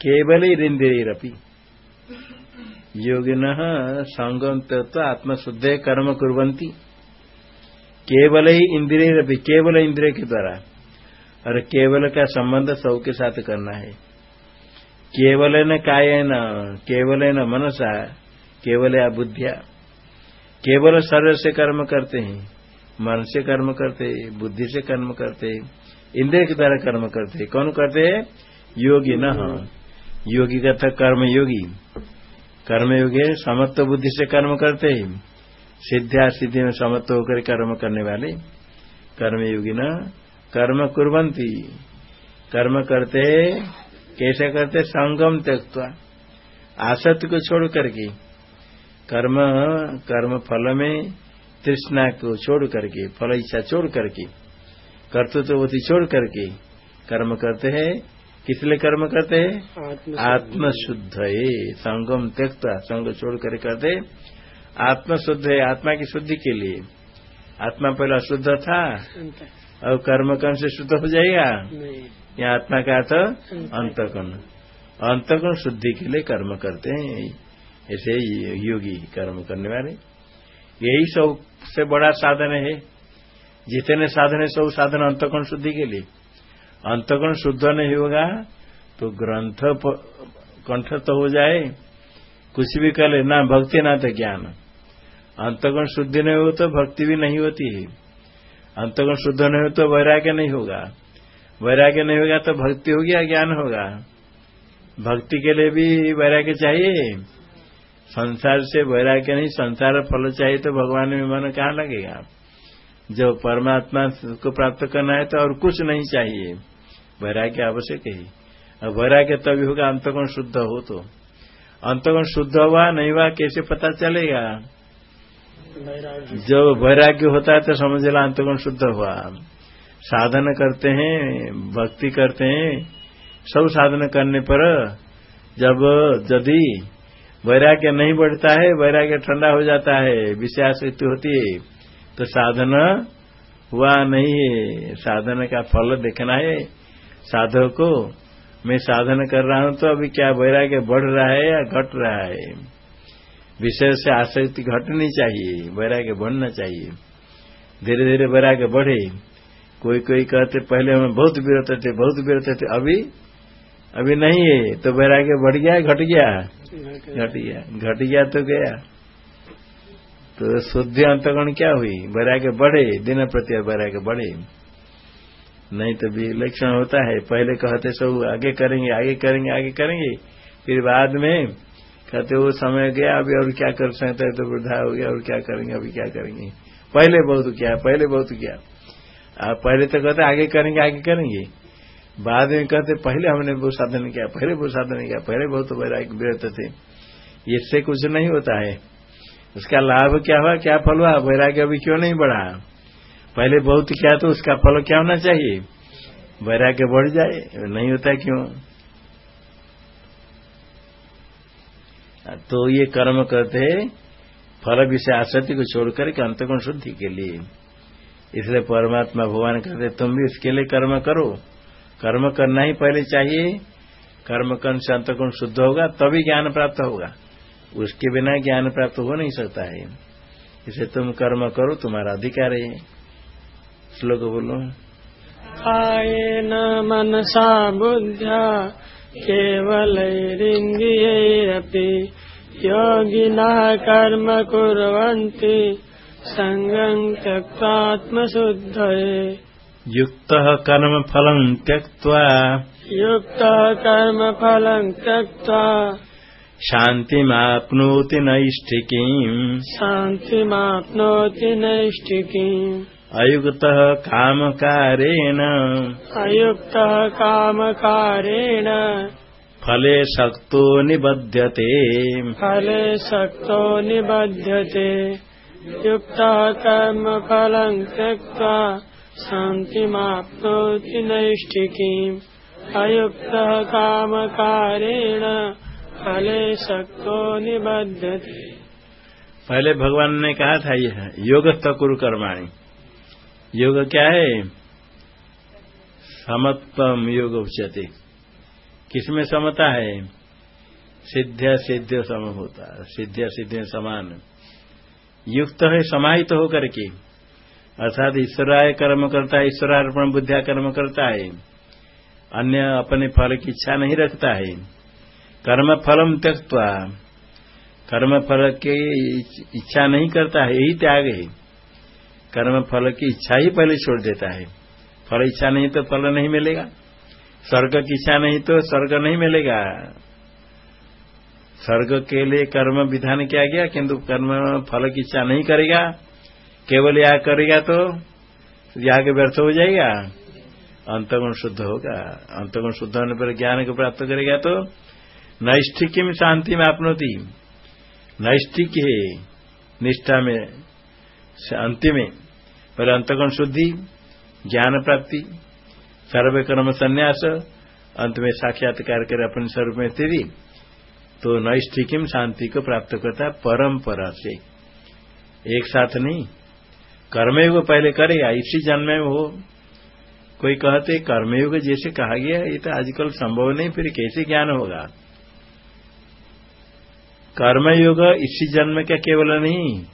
[SPEAKER 1] केवलैरिन्द्रियैरपि। योगिनः सङ्गम् त्यक्त्वा आत्मशुद्धे कर्म कुर्वन्ति। केवल ही इंद्रिय केवल इंद्रिय के द्वारा। और केवल का संबंध सब के साथ करना है। केवल न काय न, केवल न मनसा, केवल या बुद्धिया। केवल शरीर से कर्म करते हैं, मन से कर्म करते बुद्धि से कर्म करते इंद्रिय के द्वारा कर्म करते कौन करते हैं? योगी न योगी का था कर्म योगी कर्म योगी समत्व बुद्धि से कर्म करते हैं। सिद्ध्या सिद्धि में समत्व होकर कर्म करने वाले कर्मयोगी न कर्म कुरंती कर्म करते कैसे करते? संगम त्यक्ता आसत को छोड़ करके। कर्म कर्म फल में तृष्णा को छोड़ करके फल इच्छा छोड़ करके कर्तृत्व छोड़ करके कर्म करते हैं। किस लिए कर्म करते हैं? आत्म शुद्ध संगम त्यक्ता संग छोड़ कर करते आत्म शुद्ध है आत्मा की शुद्धि के लिए। आत्मा पहले अशुद्ध था और कर्म कर्म से शुद्ध हो जाएगा। यहाँ आत्मा का अर्थ अंतकर्ण। अंतकर्ण शुद्धि के लिए कर्म करते हैं। ऐसे योगी कर्म करने वाले। यही सबसे बड़ा साधन है। जितने साधन है सब साधन अंतकर्ण शुद्धि के लिए। अंतगुण शुद्ध नहीं होगा तो ग्रंथ कंठ तो हो जाए। कुछ भी कर ले ना भक्ति ना तो ज्ञान। अंतगुण शुद्धि नहीं हो तो भक्ति भी नहीं होती है। अंतगुण शुद्ध नहीं हो तो वैराग्य नहीं होगा। वैराग्य नहीं होगा तो भक्ति होगी या ज्ञान होगा? भक्ति के लिए भी वैराग्य चाहिए। संसार से वैराग्य नहीं, संसार फल चाहिए तो भगवान में मन कहाँ लगेगा? जब परमात्मा को प्राप्त करना है तो और कुछ नहीं चाहिए। वैराग्य आवश्यक है। और वैराग्य तभी होगा अंतगुण शुद्ध हो तो। अंतगुण शुद्ध हुआ, नहीं हुआ, कैसे पता चलेगा? जब वैराग्य होता है तो समझ ला अंतगुण शुद्ध हुआ। साधन करते हैं, भक्ति करते हैं, सब साधन करने पर जब यदि वैराग्य नहीं बढ़ता है, वैराग्य ठंडा हो जाता है विषयाशक्ति होती है तो साधन हुआ नहीं है। साधन का फल देखना है। साधक को, मैं साधन कर रहा हूँ तो अभी क्या वैराग्य बढ़ रहा है या घट रहा है? विषय से आसक्ति घटनी चाहिए, वैराग्य बढ़ना चाहिए। धीरे धीरे वैराग्य बढ़े। कोई कोई कहते, पहले हम बहुत विरत थे, बहुत विरत थे, अभी अभी नहीं है। तो वैराग्य बढ़ गया, घट गया? घट गया। घट गया तो गया। तो शुद्ध अंतगण क्या हुई? वैराग्य बढ़े, दिन प्रति वैराग्य बढ़े। नहीं तो भी विलक्षण होता है, पहले कहते सब, आगे करेंगे आगे करेंगे आगे करेंगे। फिर बाद में कहते, वो समय गया, अभी और क्या कर सकते तो वृद्धा हो गया, और क्या करेंगे? अभी क्या करेंगे? पहले बहुत क्या, पहले बहुत क्या। आप पहले तो कहते, आगे करेंगे आगे करेंगे। बाद में कहते, पहले हमने वो साधन किया, पहले वो साधन किया, पहले बहुत वैराग्य थे। इससे कुछ नहीं होता है। उसका लाभ क्या हुआ? क्या फल हुआ? वैराग्य अभी क्यों नहीं बढ़ा? पहले बहुत किया तो उसका फल क्या होना चाहिए? वैराग्य बढ़ जाए, नहीं होता क्यों? तो ये कर्म करते फल विषय आसक्ति को छोड़कर के अंतगुण शुद्धि के लिए। इसलिए परमात्मा भगवान कहते तुम भी इसके लिए कर्म करो। कर्म करना ही पहले चाहिए। कर्म करने से अंतगुण शुद्ध होगा, तभी ज्ञान प्राप्त होगा। उसके बिना ज्ञान प्राप्त हो नहीं सकता है। इसे तुम कर्म करो, तुम्हारा अधिकार है। श्लोक बोलो।
[SPEAKER 2] आए न मनसा बुद्ध्या केवलैरिन्द्रियैरपि योगिनः कर्म कुर्वन्ति सङ्गम् त्यक्त्वात्मशुद्धये
[SPEAKER 1] युक्तः कर्मफलम् त्यक्त्वा
[SPEAKER 2] युक्तः कर्मफलम् त्यक्त्वा
[SPEAKER 1] शान्तिमाप्नोति नैष्ठिकीम्।
[SPEAKER 2] शान्तिमाप्नोति नैष्ठिकीम्।
[SPEAKER 1] अयुक्तः कामकारेण।
[SPEAKER 2] अयुक्तः कामकारेण।
[SPEAKER 1] फले शक्तो निबध्यते।
[SPEAKER 2] फले शक्तो निबध्यते। युक्तः कर्मफलम् त्यक्त्वा शान्तिमाप्नोति नैष्ठिकीम् अयुक्तः कामकारेण। फले शक्तो निबध्यते।
[SPEAKER 1] पहले भगवान ने कहा था यह योग कुरु कर्माणी। योग क्या है? समत्वम योग उच्चते किसमें समता है? सिद्ध सिद्ध सम होता। सिद्ध सिद्ध समान। युक्त है, समाहित तो होकर के। अर्थात ईश्वराय कर्म करता है, ईश्वरार्पण बुद्धिया कर्म करता है। अन्य अपने फल की इच्छा नहीं रखता है। कर्म फलम त्यक्वा कर्म फल की इच्छा नहीं करता है, यही त्याग है। कर्म फल की इच्छा ही पहले छोड़ देता है। फल इच्छा नहीं तो फल नहीं मिलेगा। स्वर्ग की इच्छा नहीं तो स्वर्ग नहीं मिलेगा। स्वर्ग के लिए कर्म विधान किया गया, किंतु कर्म फल की इच्छा नहीं करेगा। केवल याग करेगा तो याग व्यर्थ हो जाएगा। अंतगुण शुद्ध होगा। अंतगुण शुद्ध होने पर ज्ञान को प्राप्त करेगा तो नैष्ठिक में शांति में आपनोती। नैष्ठिक है निष्ठा में अंतिम में पर अंतगुण शुद्धि, ज्ञान प्राप्ति सर्व कर्म संन्यास, अंत में साक्षात्कार कर अपने स्वरूप में तेरी तो नैष्ठिकिम शांति को प्राप्त करता है परंपरा से। एक साथ नहीं, कर्मयुग पहले करेगा इसी जन्म में हो। कोई कहते, कर्मयोग जैसे कहा गया ये तो आजकल संभव नहीं, फिर कैसे ज्ञान होगा? कर्मयुग इसी जन्म का केवल नहीं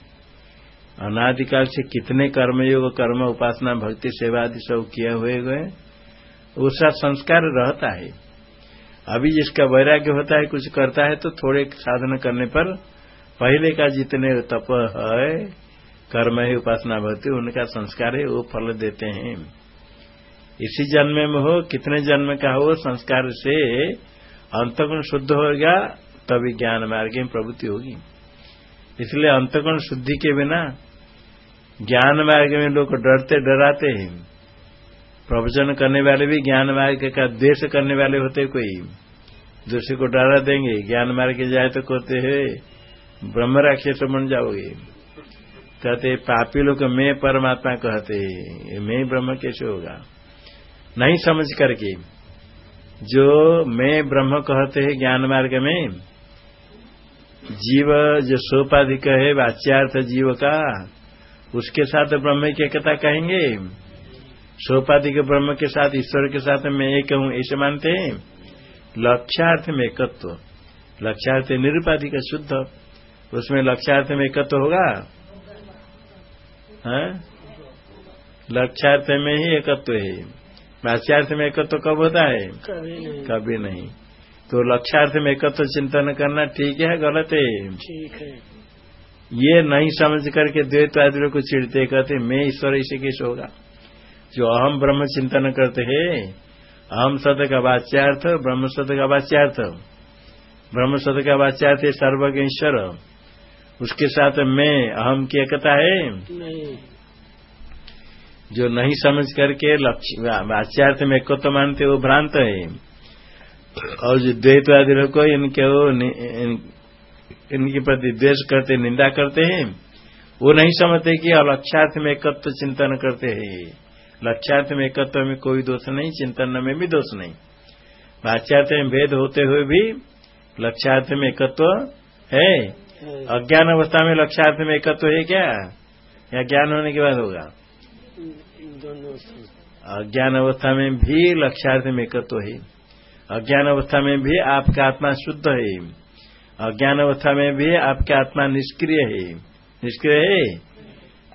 [SPEAKER 1] अनादिकाल से कितने कर्मयोग, कर्म, उपासना, भक्ति, सेवा आदि सब किए हुए गए उसका संस्कार रहता है। अभी जिसका वैराग्य होता है, कुछ करता है तो थोड़े साधन करने पर पहले का जितने तप है, कर्म है, उपासना, भक्ति, उनका संस्कार है, वो फल देते हैं। इसी जन्म में हो, कितने जन्म का हो, संस्कार से अंतगुण शुद्ध हो गया, तभी ज्ञान मार्ग में प्रवृत्ति होगी। इसलिए अंतगुण शुद्धि के बिना ज्ञान मार्ग में लोग डरते, डराते हैं। प्रवचन करने वाले भी ज्ञान मार्ग का द्वेष करने वाले होते कोई। दूसरे को डरा देंगे ज्ञान मार्ग जाए तो कहते हैं ब्रह्म राक्षस बन जाओगे। कहते पापी लोग मैं परमात्मा कहते मैं ब्रह्म कैसे होगा। नहीं समझ करके, जो मैं ब्रह्म कहते हैं ज्ञान मार्ग में, जीव जो सोपाधिक है, वाच्यार्थ जीव का उसके साथ ब्रह्म की एकता कहेंगे। सोपाधिक ब्रह्म के साथ ईश्वर के साथ मैं एक हूँ ऐसे मानते हैं। लक्ष्यार्थ में एकत्व। लक्ष्यार्थ निरुपाधिक शुद्ध। उसमें लक्ष्यार्थ में एकत्व होगा? लक्ष्यार्थ में ही एकत्व है। वाच्यार्थ में एकत्व कब होता है?
[SPEAKER 2] कभी नहीं।
[SPEAKER 1] कभी नहीं। तो लक्ष्यार्थ में एकत्व चिंतन करना ठीक है गलत है?
[SPEAKER 2] ठीक है।
[SPEAKER 1] ये नहीं समझ करके द्वैत आदि को चिड़ते कहते मैं ईश्वर इसे किस होगा। जो अहम ब्रह्म चिंतन करते हैं अहम सद का वाच्यार्थ ब्रह्म सद का वाच्यार्थ। ब्रह्म सद का वाच्यार्थ है सर्वज्ञ ईश्वर। उसके साथ मैं अहम की एकता है।
[SPEAKER 2] नहीं।
[SPEAKER 1] जो नहीं समझ करके वाच्यार्थ में एकत्व तो मानते वो भ्रांत है। और जो द्वैतवादी लोग को इनके इनके प्रति द्वेष करते निंदा करते हैं वो नहीं समझते कि लक्ष्यार्थ में एकत्व चिंतन करते हैं। लक्ष्यार्थ में एकत्व में कोई दोष नहीं चिंतन में भी दोष नहीं। वाच्यार्थ में भेद होते हुए भी लक्ष्यार्थ में एकत्व है। अज्ञान अवस्था में लक्ष्यार्थ में एकत्व है क्या? या ज्ञान होने के बाद होगा? अज्ञान अवस्था में भी लक्ष्यार्थ में एकत्व है। अज्ञान अवस्था में भी आपका आत्मा शुद्ध है। अज्ञान अवस्था में भी आपका आत्मा निष्क्रिय है। निष्क्रिय है?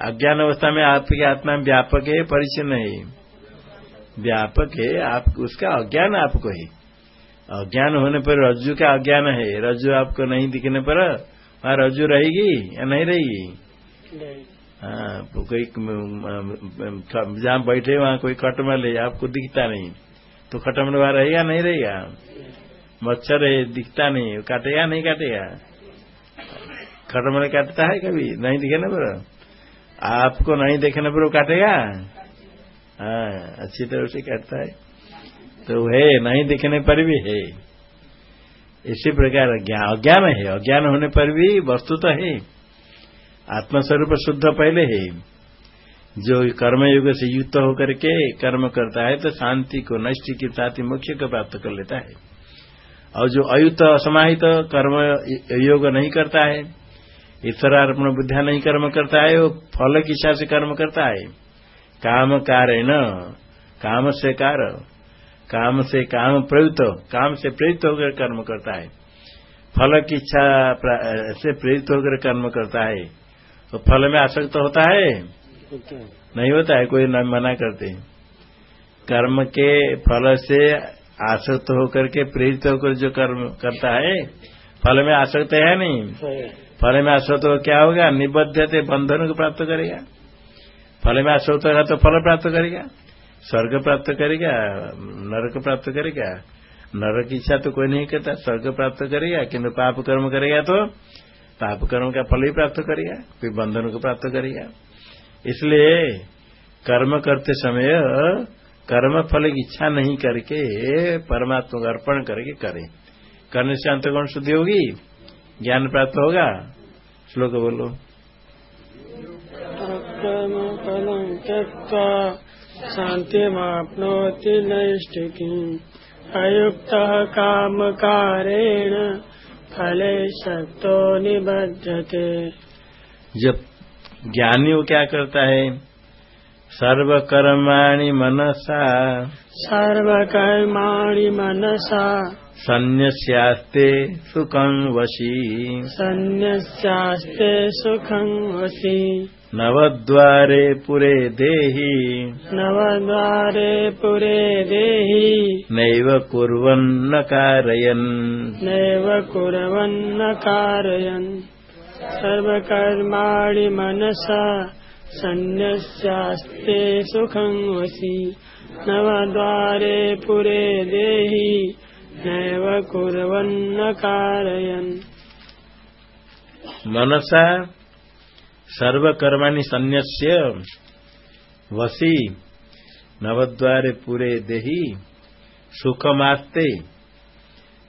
[SPEAKER 1] अज्ञान अवस्था में आपकी आत्मा व्यापक है परिचन्न है। व्यापक है आप उसका अज्ञान आपको है। अज्ञान होने पर रज्जु का अज्ञान है। रज्जु आपको नहीं दिखने पर वहाँ रज्जु रहेगी या नहीं रहेगी? हाँ कोई जहाँ बैठे वहाँ कोई खटमल है आपको दिखता नहीं। तो खटमल वहाँ रहेगा नहीं रहेगा? मच्छर है दिखता नहीं, काटेगा नहीं काटेगा? खटमल काटता है कभी? नहीं दिखने पर? आपको नहीं देखने पर वो काटेगा? हाँ अच्छी तरह से काटता है। तो है, नहीं दिखने पर भी है। इसी प्रकार अज्ञान है। अज्ञान होने पर भी वस्तु तो है। आत्मस्वरूप शुद्ध पहले है। जो कर्मयुग से युक्त होकर के कर्म करता है तो शांति को नष्ट के साथ ही मोक्ष को प्राप्त कर लेता है। और जो अयुत असमाहित कर्म योग नहीं करता है ईश्वरार्पण बुद्धिया नहीं कर्म करता है वो फल की इच्छा से कर्म करता है। काम कार है न काम से कार काम से काम प्रयुक्त काम से प्रेरित होकर कर्म करता है। फल की इच्छा से प्रेरित होकर कर्म करता है। तो फल में आसक्त होता है। नहीं होता है कोई न मना करते। कर्म के फल से आसक्त होकर के प्रेरित होकर जो कर्म करता है फल में आसक्त है नहीं? फल में आसक्त हो क्या होगा? निबद्ध बंधन को प्राप्त करेगा। फल में आसक्त होगा तो फल प्राप्त करेगा। स्वर्ग प्राप्त करेगा नरक प्राप्त करेगा। नरक इच्छा तो कोई नहीं करता स्वर्ग प्राप्त करेगा किंतु पाप कर्म करेगा तो पाप कर्म का फल ही प्राप्त करेगा फिर बंधन को प्राप्त करेगा। इसलिए कर्म करते समय कर्म फल की इच्छा नहीं करके परमात्मा को अर्पण करके करे। करने से अंतगुण शुद्धि होगी? ज्ञान प्राप्त होगा? श्लोक बोलो।
[SPEAKER 2] कर्म फलं त्यक्त्वा शान्तिमाप्नोति नैष्टिकीम् अयुक्तः कामकारेण फले शक्तो निबध्यते।
[SPEAKER 1] जब ज्ञानी वो क्या करता है? सर्वकर्माणि मनसा।
[SPEAKER 2] सर्वकर्माणि मनसा।
[SPEAKER 1] सन्न्यस्यास्ते सुखं वशी।
[SPEAKER 2] सन्न्यस्यास्ते सुखं वसि
[SPEAKER 1] नवद्वारे पुरे देहि।
[SPEAKER 2] नवद्वारे पुरे देहि।
[SPEAKER 1] नैव कुर्वन्न कारयन्।
[SPEAKER 2] नैव कुर्वन्न कारयन्। सर्वकर्माणि मनसा। सन्न्यस्यास्ते सुखं वसि नवद्वारे पुरे देहि नैव कुर्वन्न कारयन्।
[SPEAKER 1] मनसा सर्वकर्माणि सन्न्यस्य वसी नवद्वारे पूरे देहि सुखमास्ते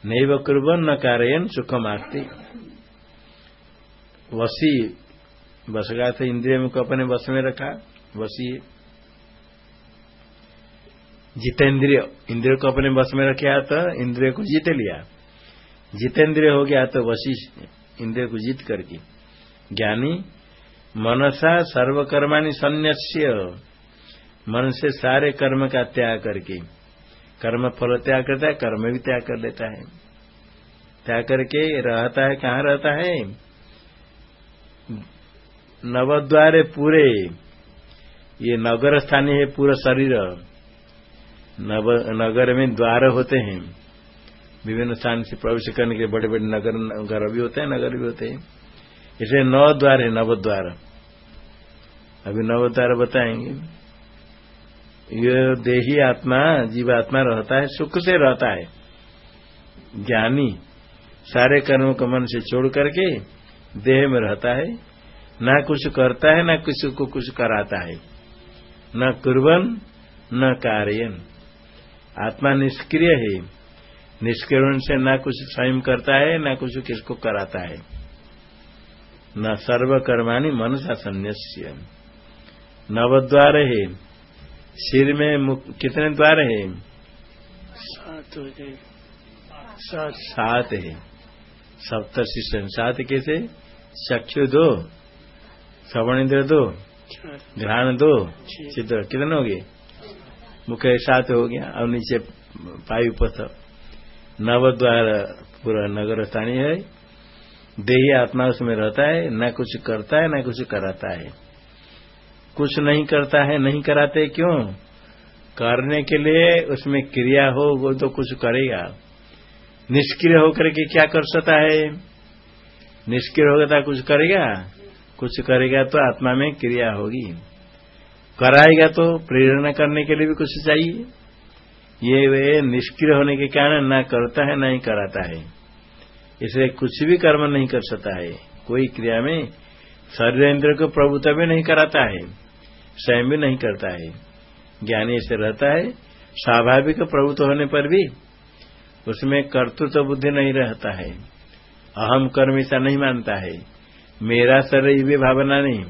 [SPEAKER 1] नैव कुर्वन् न कारयन सुखमास्ते। वसी बस गया था, इंद्रिय को अपने बस में रखा वसी जितेंद्रिय, इंद्रिय को अपने बस में रखा तो इंद्रिय को जीत लिया। जितेंद्रिय हो गया तो वसी इंद्रिय को जीत करके ज्ञानी, मनसा सर्वकर्माणि संन्यास्य मन से सारे कर्म का त्याग करके, कर्म फल त्याग करता है, कर्म भी त्याग कर लेता है। त्याग करके रहता है, कहाँ रहता है? नवद्वारे पूरे, ये नगर स्थानीय है पूरा शरीर। नव, नगर में द्वार होते हैं। विभिन्न स्थान से प्रवेश करने के बड़े बड़े नगर घर भी होते हैं, नगर भी होते हैं। इसलिए नौ द्वार है, नवद्वार। अभी नवद्वार बताएँगे। ये देही आत्मा, जीवात्मा रहता है, सुख से रहता है। ज्ञानी सारे कर्मों को मन से छोड़ करके देह में रहता है। न कुछ करता है न किसी को कुछ कराता है। न कुर्बन न कार्यन। आत्मा निष्क्रिय है। निष्क्रिय से न कुछ स्वयं करता है न कुछ किसको कराता है। न सर्वकर्माणी मन सा संन्यास्य। नवद्वार है। सिर में कितने द्वार है?
[SPEAKER 2] हो
[SPEAKER 1] सात। सात है। सप्तर्षि सात कैसे? चक्षु दो। श्रवण इंद्र दो घ्राण दो। चित्र कितने हो गए मुख्य सात हो गया और नीचे पायु पथ नव द्वार पूरा नगर स्थानीय है देही आत्मा उसमें रहता है न कुछ करता है न कुछ कराता है कुछ नहीं करता है नहीं कराते क्यों करने के लिए उसमें क्रिया हो वो तो कुछ करेगा निष्क्रिय होकर के क्या कर सकता है निष्क्रिय होगा कुछ करेगा कुछ करेगा तो आत्मा में क्रिया होगी। कराएगा तो प्रेरणा करने के लिए भी कुछ चाहिए। ये वे निष्क्रिय होने के कारण न करता है, न ही कराता है। इसलिए कुछ भी कर्म नहीं कर सकता है। कोई क्रिया में शरीर इंद्र को प्रभुत्व भी नहीं कराता है, स्वयं भी नहीं करता है। ज्ञानी ऐसे रहता है, स्वाभाविक प्रभुत्व होने पर भी उसमें कर्तृत्व तो बुद्धि नहीं रहता है। अहम कर्म ऐसा नहीं मानता है। मेरा शरीर भी भावना नहीं।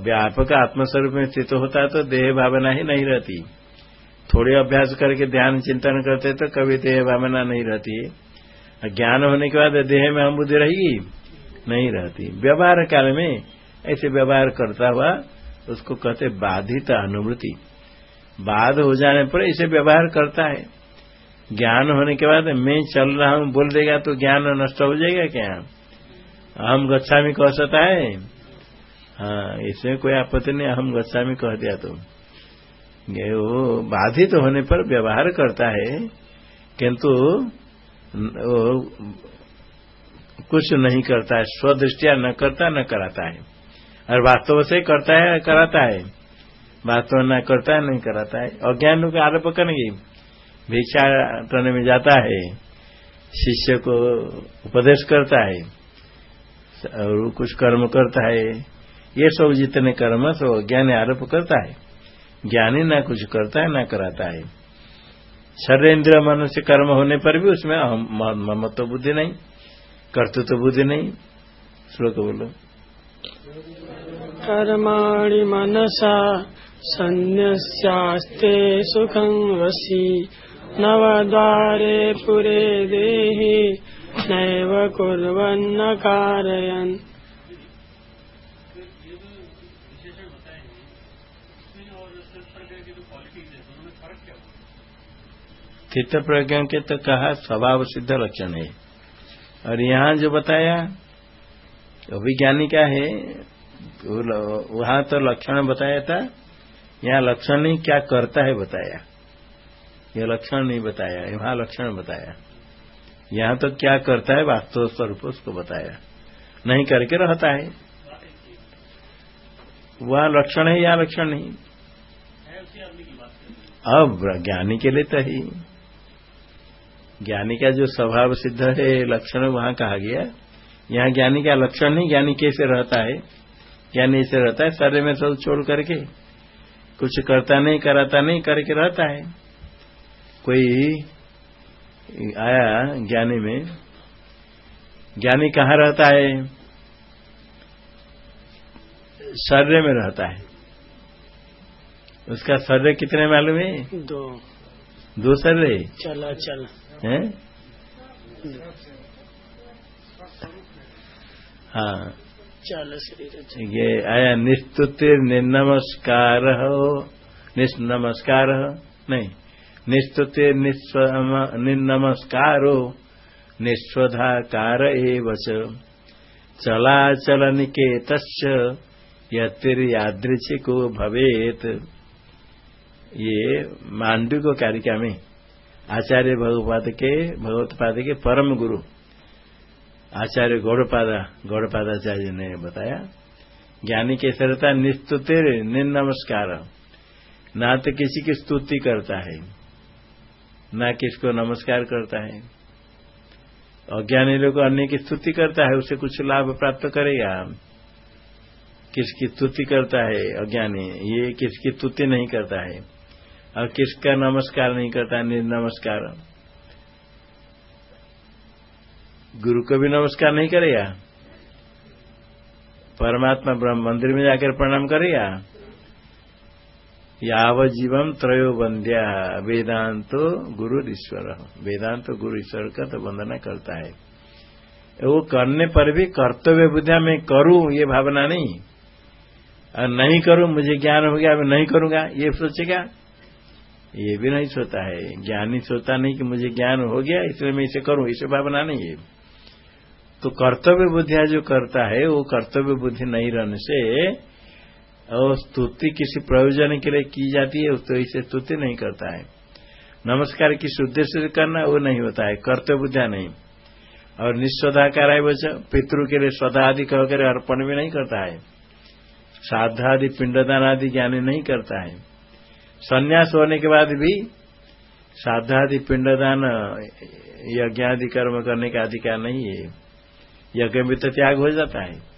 [SPEAKER 1] व्यापक आत्मस्वरूप में स्थित होता तो देह भावना ही नहीं रहती। थोड़े अभ्यास करके ध्यान चिंतन करते तो कभी देह भावना नहीं रहती। ज्ञान होने के बाद देह में हम बुद्धि रहेगी, नहीं रहती। व्यवहार काल में ऐसे व्यवहार करता हुआ उसको कहते बाधित अनुभूति बाध हो जाने पर ऐसे व्यवहार करता है। ज्ञान होने के बाद मैं चल रहा हूँ, बोल देगा तो ज्ञान नष्ट हो जाएगा क्या? हम गच्छा कह सकता है हाँ इसमें कोई आपत्ति नहीं हम गच्छा कह दिया तो ये वो बाधित तो होने पर व्यवहार करता है, किंतु वो कुछ नहीं करता है, स्वदृष्टिया न करता, न कराता है। और वास्तव से करता है, कराता है। वास्तव न करता है नहीं कराता है। अज्ञान का आरोप करेंगे। भिक्षा करने में जाता है, शिष्य को उपदेश करता है। और कुछ कर्म करता है। ये सब जितने कर्म सब अज्ञान आरोप करता है। ज्ञानी ना कुछ करता है, ना कराता है। शरीर इंद्र मन से कर्म होने पर भी उसमें ममत्व बुद्धि नहीं, कर्तृत्व बुद्धि नहीं। श्लोक बोलो।
[SPEAKER 2] कर्माणि मनसा सन्न्यस्यास्ते सुखं वसी। नवद्वारे पुरे देहि नैव कुर्वन्न कारयन्
[SPEAKER 1] स्थित प्रज्ञा के तो कहा स्वभाव सिद्ध लक्षण है। और यहाँ जो बताया अभिज्ञानी क्या है? वहाँ तो लक्षण बताया था। यहाँ लक्षण नहीं, क्या करता है बताया। यह लक्षण नहीं बताया वहाँ लक्षण बताया। यहाँ तो क्या करता है वास्तव स्वरूप उसको बताया। नहीं करके रहता है। वह लक्षण है या लक्षण नहीं? अब ज्ञानी के लिए तो ही। ज्ञानी का जो स्वभाव सिद्ध है, लक्षण वहाँ कहा गया। यहाँ ज्ञानी का लक्षण नहीं, ज्ञानी कैसे रहता है? ज्ञानी ऐसे रहता है, शरीर में सब छोड़ करके। कुछ करता नहीं, कराता नहीं, करके रहता है। कोई आया ज्ञानी में। ज्ञानी कहाँ रहता है? शरीर में रहता है। उसका शरीर कितने मालूम है?
[SPEAKER 2] दो।
[SPEAKER 1] दो शरीर?
[SPEAKER 2] चला चला।
[SPEAKER 1] है? हाँ।
[SPEAKER 2] चल शरीर
[SPEAKER 1] ये आया निस्तुति निर्नमस्कार हो निस्नमस्कार नहीं। निस्तुति निर्नमस्कारो निस्वधाकार एवच चलाचल निकेत यतिर्यादृशिको भवेत। ये मांडू को कारिका में आचार्य भगवत के भगवतपाद के परम गुरु आचार्य गौड़पादा गौड़पादाचार्य ने बताया ज्ञानी के रहता निस्तुतिर नमस्कार ना तो किसी की स्तुति करता है। ना किसको नमस्कार करता है? अज्ञानी लोग अन्य की स्तुति करता है, उसे कुछ लाभ प्राप्त करेगा किसकी स्तुति करता है अज्ञानी? ये किसकी स्तुति नहीं करता है? और किसका नमस्कार नहीं करता निर्नमस्कार। गुरु को भी नमस्कार नहीं करेगा परमात्मा ब्रह्म मंदिर में जाकर प्रणाम करेगा याव जीवम त्रयो बंध्या वेदांतो गुरु ईश्वर वेदांत गुरु ईश्वर का तो वंदना करता है। वो करने पर भी कर्तव्य बुद्धिया मैं करूँ, ये भावना नहीं। और नहीं करूँ, मुझे ज्ञान हो गया मैं नहीं करूँगा, ये सोचेगा? ये भी नहीं सोता है। ज्ञानी सोता नहीं कि मुझे ज्ञान हो गया, इसलिए मैं इसे करूँ, इसे भावना नहीं है। तो कर्तव्य बुद्धिया जो करता है, वो कर्तव्य बुद्धि नहीं रहने से और स्तुति किसी प्रयोजन के लिए की जाती है तो इसे स्तुति नहीं करता है। नमस्कार किस उद्देश्य से करना, वो नहीं होता है। कर्तव्य बुद्धिया नहीं। और निस्वदाकार है बच्चा, पितृ के लिए स्वदा आदि कहकर अर्पण भी नहीं करता है। साधादि पिंडदान आदि ज्ञानी नहीं करता है। संन्यास होने के बाद भी साधादि पिंडदान यज्ञादि कर्म करने का अधिकार नहीं है। यज्ञ भी तो त्याग हो जाता है।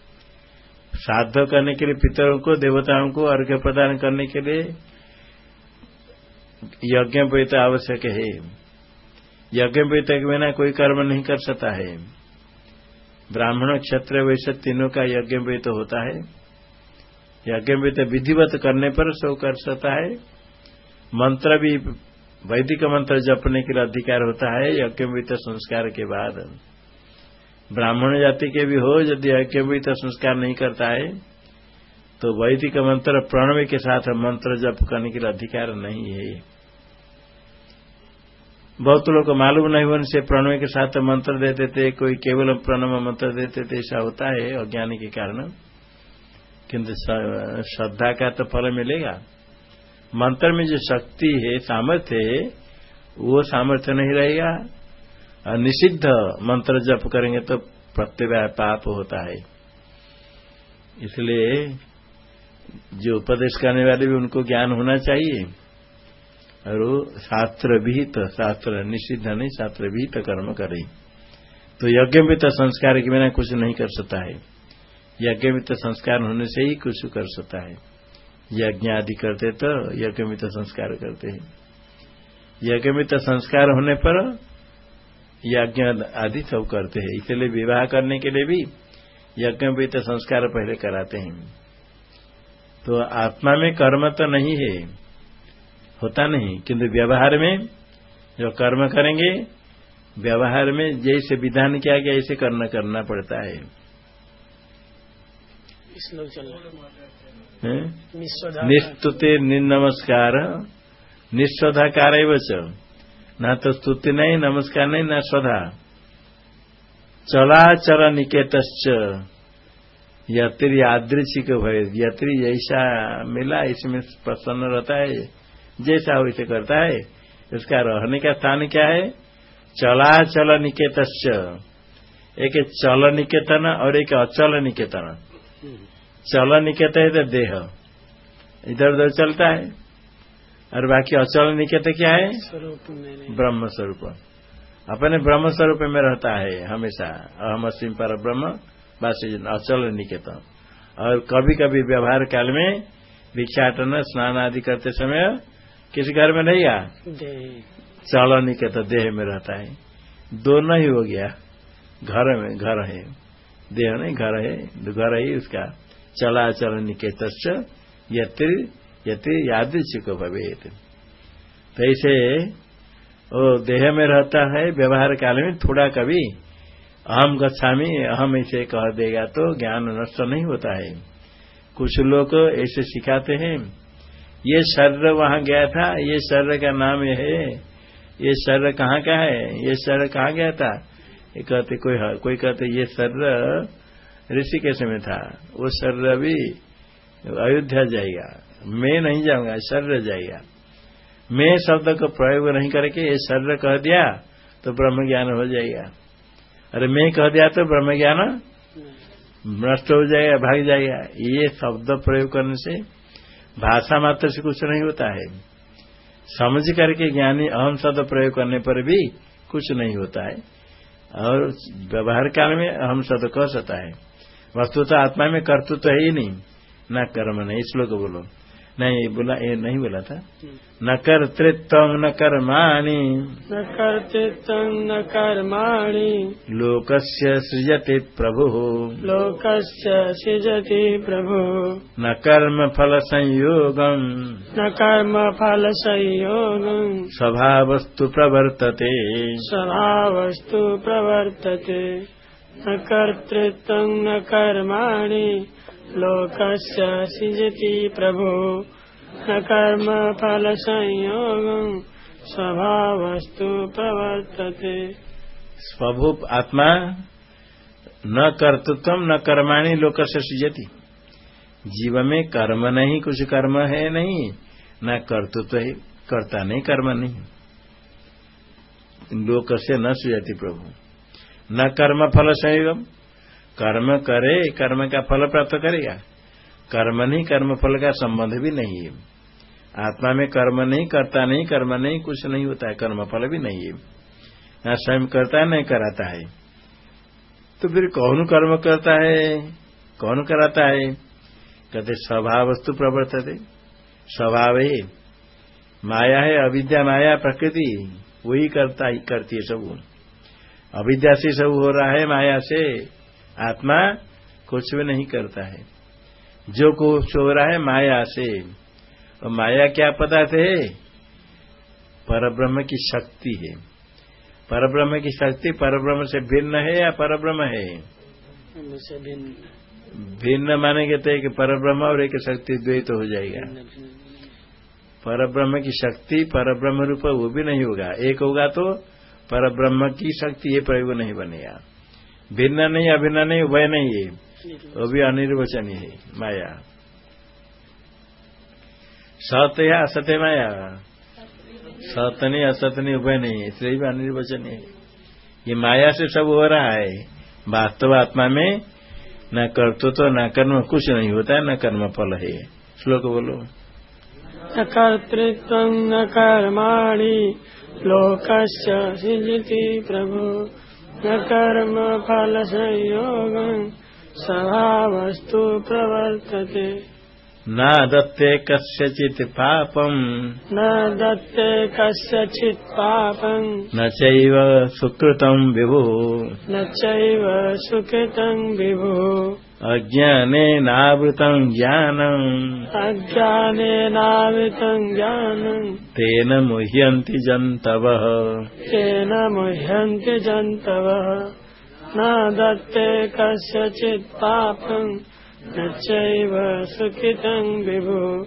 [SPEAKER 1] साध करने के लिए पितरों को, देवताओं को अर्घ्य प्रदान करने के लिए यज्ञ तो आवश्यक है। यज्ञ के बिना कोई कर्म नहीं कर सकता है। ब्राह्मण क्षत्र वैश्य तीनों का यज्ञ तो होता है। यज्ञ विधिवत करने पर सब कर सकता है। मंत्र भी वैदिक मंत्र जपने के लिए अधिकार होता है। यज्ञ यज्ञवित संस्कार के बाद ब्राह्मण जाति के भी हो, यदि यज्ञवित संस्कार नहीं करता है तो वैदिक मंत्र प्रणव के साथ मंत्र जप करने के लिए अधिकार नहीं है। बहुत लोग को मालूम नहीं होने से प्रणव के साथ मंत्र देते थे कोई केवल प्रणव मंत्र देते थे ऐसा होता है अज्ञानी के कारण। किंतु श्रद्धा का तो फल मिलेगा। मंत्र में जो शक्ति है, सामर्थ्य है, वो सामर्थ्य नहीं रहेगा। निषिद्ध मंत्र जप करेंगे तो प्रत्यवाय पाप होता है। इसलिए जो उपदेश करने वाले भी उनको ज्ञान होना चाहिए। और वो शास्त्र विहित शास्त्र निषिद्ध नहीं शास्त्र विहित कर्म करे। तो यज्ञ भी तो संस्कार के बिना कुछ नहीं कर सकता है। यज्ञ भी तो संस्कार होने से ही कुछ कर सकता है। यज्ञ आदि करते तो यज्ञ यज्ञमित संस्कार करते हैं। यज्ञमित संस्कार होने पर यज्ञ आदि सब करते हैं। इसलिए विवाह करने के लिए भी यज्ञ भी तो संस्कार पहले कराते हैं। तो आत्मा में कर्म तो नहीं है होता नहीं किंतु व्यवहार में जो कर्म करेंगे व्यवहार में जैसे विधान किया गया ऐसे करना करना पड़ता है। निस्तुते निर्नमस्कार निस्वधाकार न तो स्तुति नहीं, नमस्कार नहीं, न स्वधा चलाचल निकेत यत्री यादृशिक भय। यत्री जैसा मिला, इसमें प्रसन्न रहता है, जैसा हो इसे करता है इसका रहने का स्थान क्या है? चलाचल निकेत एक चल निकेतन और एक अचल निकेतन। चल निकेत है तो देह। इधर उधर चलता है। और बाकी अचल निकेत क्या है? ब्रह्म स्वरूप। अपने ब्रह्म स्वरूप में रहता है हमेशा। अहम सिंह पर ब्रह्म बस अचल निकेत और कभी कभी व्यवहार काल में भिक्षाटन स्नान आदि करते समय किसी घर में नहीं आ? चल निकेत देह में रहता है। दोनों ही हो गया। घर में घर है। देह नहीं घर है। घर ही उसका। चलाचल निकेत यत्र यत्र यादृशिक भवेत। तो ऐसे वो देह में रहता है, व्यवहार काल में थोड़ा कभी अहम गच्छामी, अहम ऐसे कह देगा तो ज्ञान नष्ट नहीं होता है। कुछ लोग ऐसे सिखाते हैं, ये शरीर वहाँ गया था, ये शरीर का नाम है, ये शरीर कहाँ का है, ये शरीर कहाँ गया था? ये कहते, कोई कोई कहते, ये शरीर ऋषिकेश में था, वो शरीर भी अयोध्या जाएगा। मैं नहीं जाऊँगा, शरीर जाएगा। मैं शब्द को प्रयोग नहीं करके ये शरीर कह दिया तो ब्रह्म ज्ञान हो जाएगा। अरे मैं कह दिया तो ब्रह्म ज्ञान नष्ट हो जाएगा, भाग जाएगा। ये शब्द प्रयोग करने से भाषा मात्र से कुछ नहीं होता है। समझ करके ज्ञानी अहम शब्द प्रयोग करने पर भी कुछ नहीं होता है। और व्यवहार काल में अहम शब्द कह सकता है। वस्तु तो आत्मा में कर्तृत्व तो है ही नहीं। ना कर्म नहीं, श्लोक बोलो। नहीं बोला ये नहीं बोला था। न कर्तृत्व न कर्माणि।
[SPEAKER 2] न कर्तृत्व न कर्माणि।
[SPEAKER 1] लोकस्य सृजति प्रभु।
[SPEAKER 2] लोकस्य सृजति प्रभु।
[SPEAKER 1] न कर्म फल संयोगम
[SPEAKER 2] न कर्म फल संयोगम
[SPEAKER 1] स्वभावस्तु प्रवर्तते।
[SPEAKER 2] स्वभावस्तु प्रवर्तते। न कर्तृत्व न कर्माणि। लोकस्य सृजति प्रभु। न कर्म फल संयोग, स्वभावस्तु प्रवर्तते।
[SPEAKER 1] स्वभू आत्मा, न कर्तृत्व, न कर्माणी लोक से सृजती। जीव में कर्म नहीं, कुछ कर्म है नहीं, न कर्तृत्व है, करता नहीं, कर्म नहीं। लोक से न सृजती प्रभु। न कर्म फल संयोग कर्म करे, कर्म का फल प्राप्त करेगा कर्म नहीं, कर्म फल का संबंध भी नहीं है। आत्मा में कर्म नहीं, करता नहीं, कर्म नहीं, कुछ नहीं होता है, कर्म फल भी नहीं है। न स्वयं करता है, नहीं कराता है। तो फिर कौन कर्म करता है? कौन कराता है? कहते स्वभाव वस्तु प्रवर्तते। स्वभाव है माया है, अविद्या, माया, प्रकृति। वही करता ही करती है सब। अविद्या से सब हो रहा है, माया से। आत्मा कुछ भी नहीं करता है। जो कुछ हो रहा है माया से। और माया क्या पदार्थ है? परब्रह्म की शक्ति है। परब्रह्म की शक्ति परब्रह्म से भिन्न है या परब्रह्म है? भिन्न मानेंगे तो एक परब्रह्म और एक शक्ति द्वैत तो हो जाएगा। परब्रह्म की शक्ति परब्रह्म रूप वो भी नहीं होगा। एक होगा तो परब्रह्म की शक्ति ये प्रयोग नहीं बनेगा। भिन्न नहीं अभिन्न नहीं उभय नहीं है। वो भी अनिर्वचनीय है माया। सत्य या असत्य माया? सत्य नहीं असत्य नहीं उभय नहीं है इसलिए भी अनिर्वचनीय है। ये माया से सब हो रहा है। वास्तव आत्मा में न कर्तृत्व तो न कर्म कुछ नहीं होता है न कर्म फल है। श्लोक बोलो।
[SPEAKER 2] न कर्तृत्व न कर्माणी लोकस्य प्रभु। कर्म फल संयोग स्वभावस्तु प्रवर्तते।
[SPEAKER 1] न दत्ते कस्यचित् पापम्।
[SPEAKER 2] न दत्ते कस्यचित् पापम्।
[SPEAKER 1] न चैव सुकृतम् विभुः।
[SPEAKER 2] न चैव सुकृतम् विभुः।
[SPEAKER 1] अज्ञानेनावृतम् ज्ञानम्।
[SPEAKER 2] अज्ञानेनावृतम् ज्ञानम्।
[SPEAKER 1] तेन मुह्यन्ति जन्तवः।
[SPEAKER 2] तेन मुह्यन्ति जन्तवः। न दत्ते कस्यचित् पापम् न चैव सुखितम् विभु।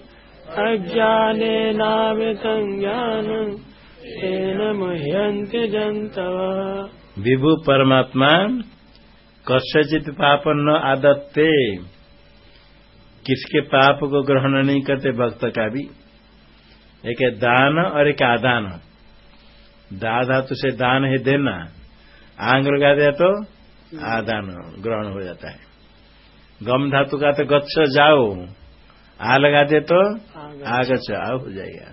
[SPEAKER 2] अज्ञानेनावृतम् ज्ञानम् तेन मुह्यन्ति जन्तवः।
[SPEAKER 1] विभु परमात्मा कस्यचित पाप न आदत्ते। किसके पाप को ग्रहण नहीं करते भक्त का भी? एक है दान और एक आदान। दा धातु से दान है देना। आंग लगा दिया तो आदान ग्रहण हो जाता है। गम धातु का तो गच्छ जाओ। आ लगा दे तो आगच आओ हो जाएगा।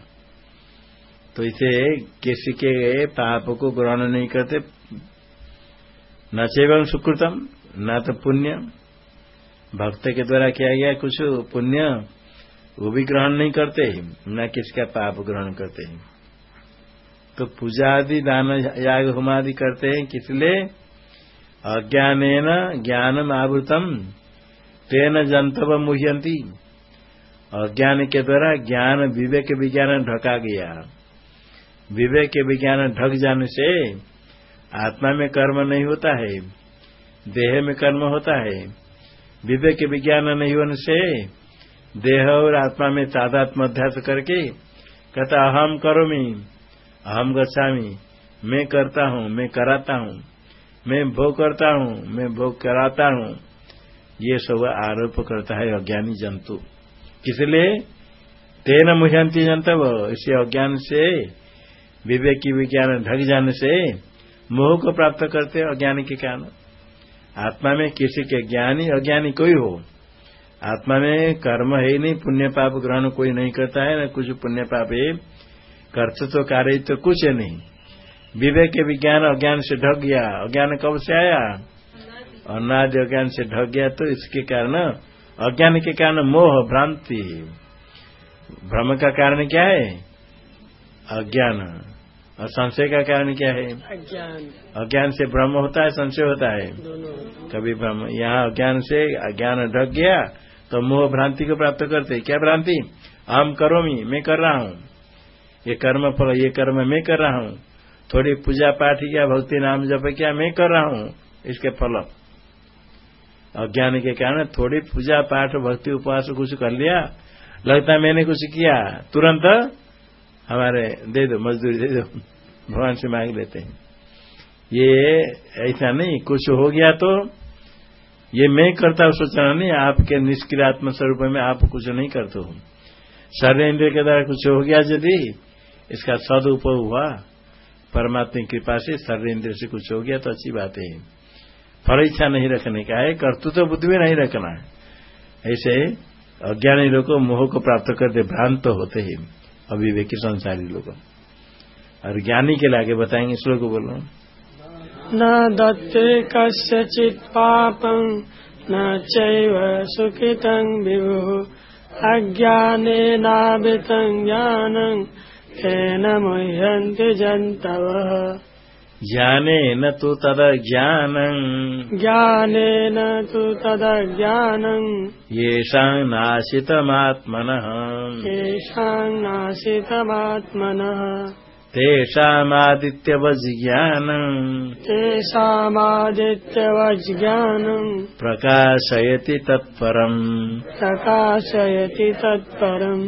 [SPEAKER 1] तो इसे किसी के पाप को ग्रहण नहीं करते न चेवम सुकृतम, न तो पुण्य भक्त के द्वारा किया गया कुछ पुण्य, वो भी ग्रहण नहीं करते न किसका पाप ग्रहण करते हैं। तो पूजा आदि, दान याग, होम आदि करते हैं किसलिए अज्ञान ज्ञानम आवृतम, तेन जंतव मुह्यंती अज्ञान के द्वारा ज्ञान, विवेक विज्ञान ढका गया। विवेक विज्ञान ढक जाने से आत्मा में कर्म नहीं होता है, देह में कर्म होता है, विवेक विज्ञान नहीं होने से देह और आत्मा में तादात्म अध्यास करके कहता, अहम करो मी अहम गच्छामी, मैं करता हूँ, मैं कराता हूँ, मैं भोग करता हूँ, मैं भोग कराता हूँ। ये सब आरोप करता है अज्ञानी जंतु। किसलिए तेन मुह्यंती जंतव इसे अज्ञान से, विवेकी विज्ञान ढक जाने से मोह को प्राप्त करते हैं अज्ञानी के कारण आत्मा में किसी के ज्ञानी, अज्ञानी कोई हो। आत्मा में कर्म है नहीं, पुण्य पाप ग्रहण कोई नहीं करता है, न कुछ पुण्य पाप है। कर्तृत्व तो कार्य तो कुछ है नहीं। विवेक के विज्ञान अज्ञान से ढक गया। अज्ञान कब से आया? अनादि अज्ञान से ढक गया तो इसके कारण अज्ञान के कारण मोह, भ्रांति। भ्रम का कारण क्या है? अज्ञान। और संशय का कारण क्या है?
[SPEAKER 2] अज्ञान।
[SPEAKER 1] अज्ञान से भ्रम होता है संशय होता है? कभी भ्रम यहाँ अज्ञान से अज्ञान ढक गया तो मोह भ्रांति को प्राप्त करते। क्या भ्रांति? हम करो मी मैं कर रहा हूँ। ये कर्म फल ये कर्म मैं कर रहा हूँ। थोड़ी पूजा पाठ किया भक्ति नाम जप किया मैं कर रहा हूँ। इसके फल। अज्ञान के कारण थोड़ी पूजा पाठ भक्ति उपवास कुछ कर लिया। लगता मैंने कुछ किया। तुरंत हमारे दे दो मजदूरी दे दो। भगवान से मांग लेते हैं। ये ऐसा नहीं, कुछ हो गया तो ये मैं करता हूँ सोचना नहीं, आपके निष्क्रिय आत्म स्वरूप में आप कुछ नहीं करते हो। शरीर इंद्र के द्वारा कुछ हो गया यदि, इसका सदुपयोग हुआ। परमात्मा की कृपा से शरीर इंद्र से कुछ हो गया तो अच्छी बात है। फल इच्छा नहीं रखने का है, कर्तृत्व तो बुद्धि में नहीं रखना है। ऐसे अज्ञानी लोग मोह को प्राप्त करते, भ्रांत तो होते ही। अभिवेकी संसारी लोग। और ज्ञानी के लागे बताएँगे श्लोक बोलो
[SPEAKER 2] न दत्ते कस्यचित् पापम् न चैव सुखितम् विभुः। अज्ञानेनावृतम् ज्ञानम् तेन मुह्यन्ति जन्तवः।
[SPEAKER 1] ज्ञानेन तु तदज्ञानम्
[SPEAKER 2] ज्ञानेन तु तदज्ञानम्
[SPEAKER 1] येषाम् नाशितमात्मनः।
[SPEAKER 2] येषाम् नाशितमात्मनः।
[SPEAKER 1] तेषामादित्यवज्ञानम्
[SPEAKER 2] तेषामादित्यवज्ञानम्
[SPEAKER 1] प्रकाशयति तत्परम्
[SPEAKER 2] प्रकाशयति तत्परम्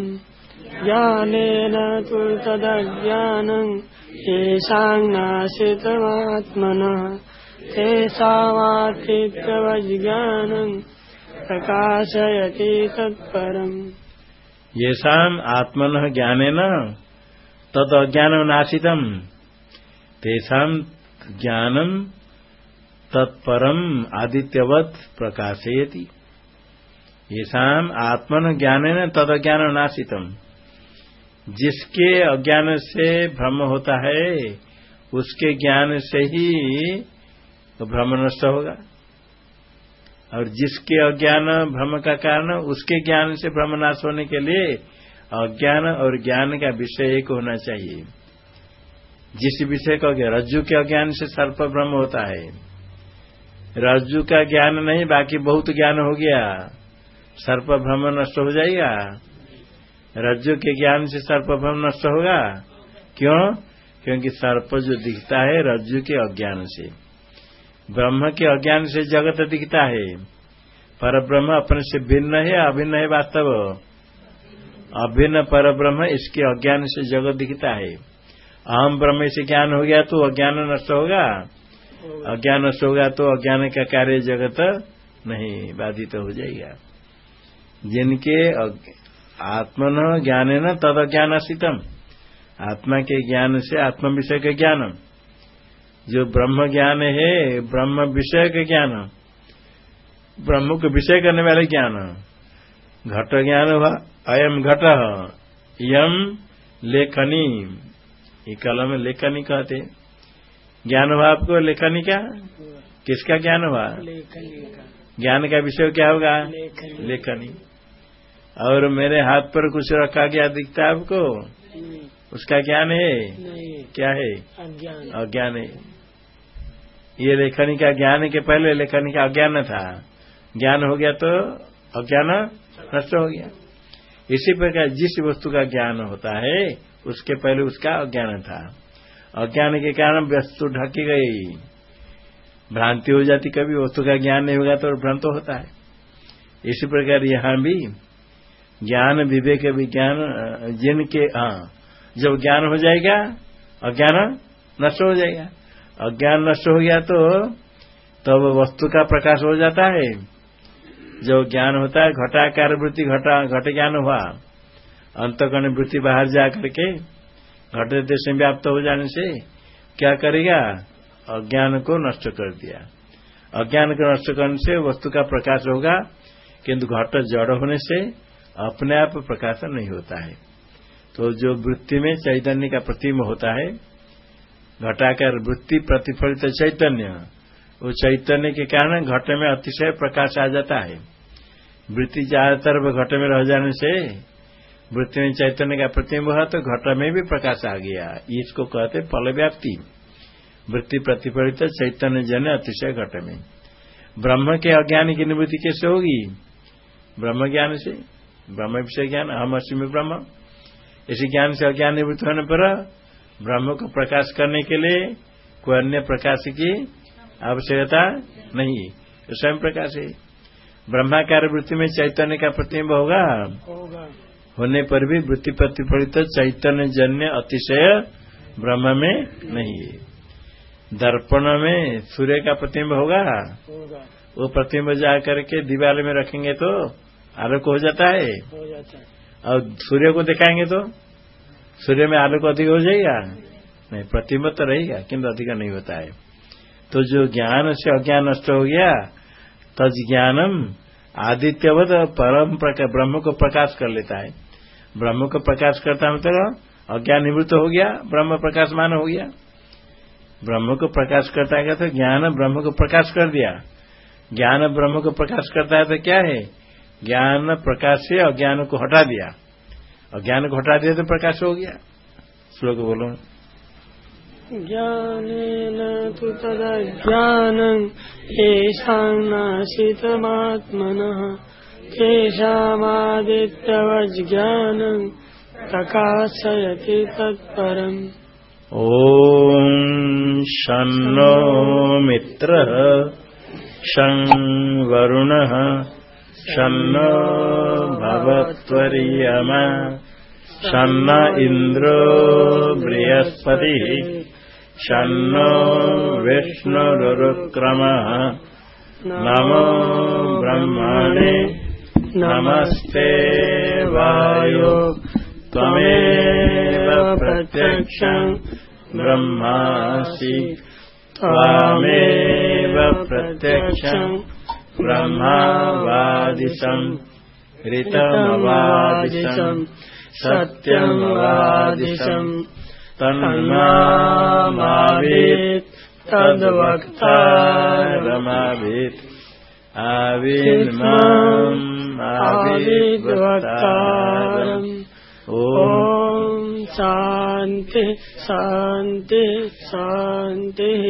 [SPEAKER 2] ज्ञानेन तु तदज्ञानम् येषाम् नाशितमात्मनः तेषामादित्यवज्ञानम् प्रकाशयति तत्परम्
[SPEAKER 1] येषाम् आत्मनः ज्ञानेन तद अज्ञान नाशितम तेषाम ज्ञानम तत्परम आदित्यवत प्रकाशयति। येषाम आत्मन ज्ञान न तद अज्ञान नाशितम जिसके अज्ञान से भ्रम होता है, उसके ज्ञान से ही भ्रम नष्ट होगा। और जिसके अज्ञान भ्रम का कारण उसके ज्ञान से भ्रम नाश होने के लिए अज्ञान और ज्ञान का विषय एक होना चाहिए। जिस विषय का रज्जु के अज्ञान से सर्प भ्रम होता है। रज्जु का ज्ञान नहीं, बाकी बहुत ज्ञान हो गया। सर्प भ्रम नष्ट हो जाएगा। रज्जु के ज्ञान से सर्प भ्रम नष्ट होगा। क्यों? क्योंकि सर्प जो दिखता है रज्जु के अज्ञान से। ब्रह्म के अज्ञान से जगत दिखता है। पर ब्रह्म अपने से भिन्न है, अभिन्न है वास्तव। अभिन्न पर ब्रह्म इसके अज्ञान से जगत दिखता है। अहम ब्रह्म से ज्ञान हो गया तो अज्ञान नष्ट होगा। अज्ञान नष्ट होगा तो अज्ञान का कार्य जगत नहीं बाधित तो हो जाएगा। जिनके आत्मन ज्ञान है न तद अज्ञान शीतम आत्मा के ज्ञान से आत्म विषय के ज्ञान। जो ब्रह्म ज्ञान है, ब्रह्म विषय के ज्ञान। ब्रह्म को विषय करने वाले ज्ञान। घट ज्ञान हुआ अयम घट यम लेखनी ये कलम लेखनी कहते ज्ञान हुआ आपको लेखनी का किसका ज्ञान हुआ ज्ञान का विषय क्या होगा? लेखनी। और मेरे हाथ पर कुछ रखा गया दिखता है आपको? उसका ज्ञान है? क्या है? अज्ञान है। ये लेखनी का ज्ञान के पहले लेखनी का अज्ञान था। ज्ञान हो गया तो अज्ञान नष्ट हो गया। इसी प्रकार जिस वस्तु का ज्ञान होता है, उसके पहले उसका अज्ञान था। अज्ञान के कारण वस्तु ढकी गई। भ्रांति हो जाती, कभी वस्तु का ज्ञान नहीं होगा तो भ्रांत होता है। इसी प्रकार यहाँ भी ज्ञान, विवेक, विज्ञान जिनके हाँ जब ज्ञान हो जाएगा, अज्ञान नष्ट हो जाएगा। अज्ञान नष्ट हो गया तो तब तो वस्तु का प्रकाश हो जाता है। जो ज्ञान होता है घटाकार वृत्ति घटा, घट ज्ञान हुआ। अंतकर्ण वृत्ति बाहर जा करके घट देश में व्याप्त हो जाने से क्या करेगा? अज्ञान को नष्ट कर दिया। अज्ञान को नष्ट करने से वस्तु का प्रकाश होगा, किंतु घट जड़ होने से अपने आप प्रकाशन नहीं होता है। तो जो वृत्ति में चैतन्य का प्रतिम होता है, घटाकर वृत्ति प्रतिफलित चैतन्य वो चैतन्य के कारण घट में अतिशय प्रकाश आ जाता है। वृत्ति ज़्यादातर घट में रह जाने से वृत्ति में चैतन्य का प्रतिम्ब है तो घट में भी प्रकाश आ गया। इसको कहते फल व्याप्ति वृत्ति प्रतिफलित चैतन्य जन अतिशय घट में। ब्रह्म के अज्ञान की निवृत्ति कैसे होगी? ब्रह्म ज्ञान से? ब्रह्म विषय ज्ञान। हम अश्विमी ब्रह्म। इसी ज्ञान से अज्ञान निवृत्त होने पर ब्रह्म को प्रकाश करने के लिए कोई अन्य प्रकाश की आवश्यकता नहीं है। स्वयं प्रकाश है। ब्रह्माकार वृत्ति में चैतन्य का प्रतिबिंब होगा। होने पर भी वृत्ति प्रतिफलित चैतन्य जन्य अतिशय ब्रह्म में नहीं है। दर्पण में सूर्य का प्रतिबिंब होगा। वो प्रतिबिंब जा करके दीवार में रखेंगे तो आलोक हो जाता है। और सूर्य को दिखाएँगे तो? सूर्य में आलोक अधिक हो जाएगा? नहीं प्रतिम्ब तो रहेगा किंतु अधिक नहीं होता है। तो जो ज्ञान से अज्ञान नष्ट हो गया, तज ज्ञानम आदित्यवत परम ब्रह्म को प्रकाश कर लेता है। ब्रह्म को प्रकाश करता मतलब अज्ञान निवृत्त हो गया, ब्रह्म प्रकाशमान हो गया। ब्रह्म को प्रकाश करता है तो ज्ञान ब्रह्म को प्रकाश कर दिया। ज्ञान ब्रह्म को प्रकाश करता है तो क्या है? ज्ञान प्रकाश से अज्ञान को हटा दिया। अज्ञान को हटा दिया तो प्रकाश हो गया। श्लोक बोलो।
[SPEAKER 2] ज्ञानेन तु तदज्ञानम् येषान्नाशितमात्मनः तेषामादित्यवज्ञानम् प्रकाशयति तत्परम्।
[SPEAKER 1] ॐ शन्नो मित्रः शं वरुणः शन्नो भवत्वर्यमा शन्न इन्द्रो बृहस्पतिः शन्नो विष्णुरुक्रमः नमो ब्रह्मणे। नमस्ते वायो। त्वमेव प्रत्यक्षम् ब्रह्मासि। त्वामेव प्रत्यक्षम् ब्रह्मावादिशम् ऋतमवादिशम् सत्यमवादिशम् तन्मावेत् तद्वक्तारमावेत्। आविर्माम्
[SPEAKER 2] आविद्वक्तारम् ॐ शान्ति शान्ति शान्तिः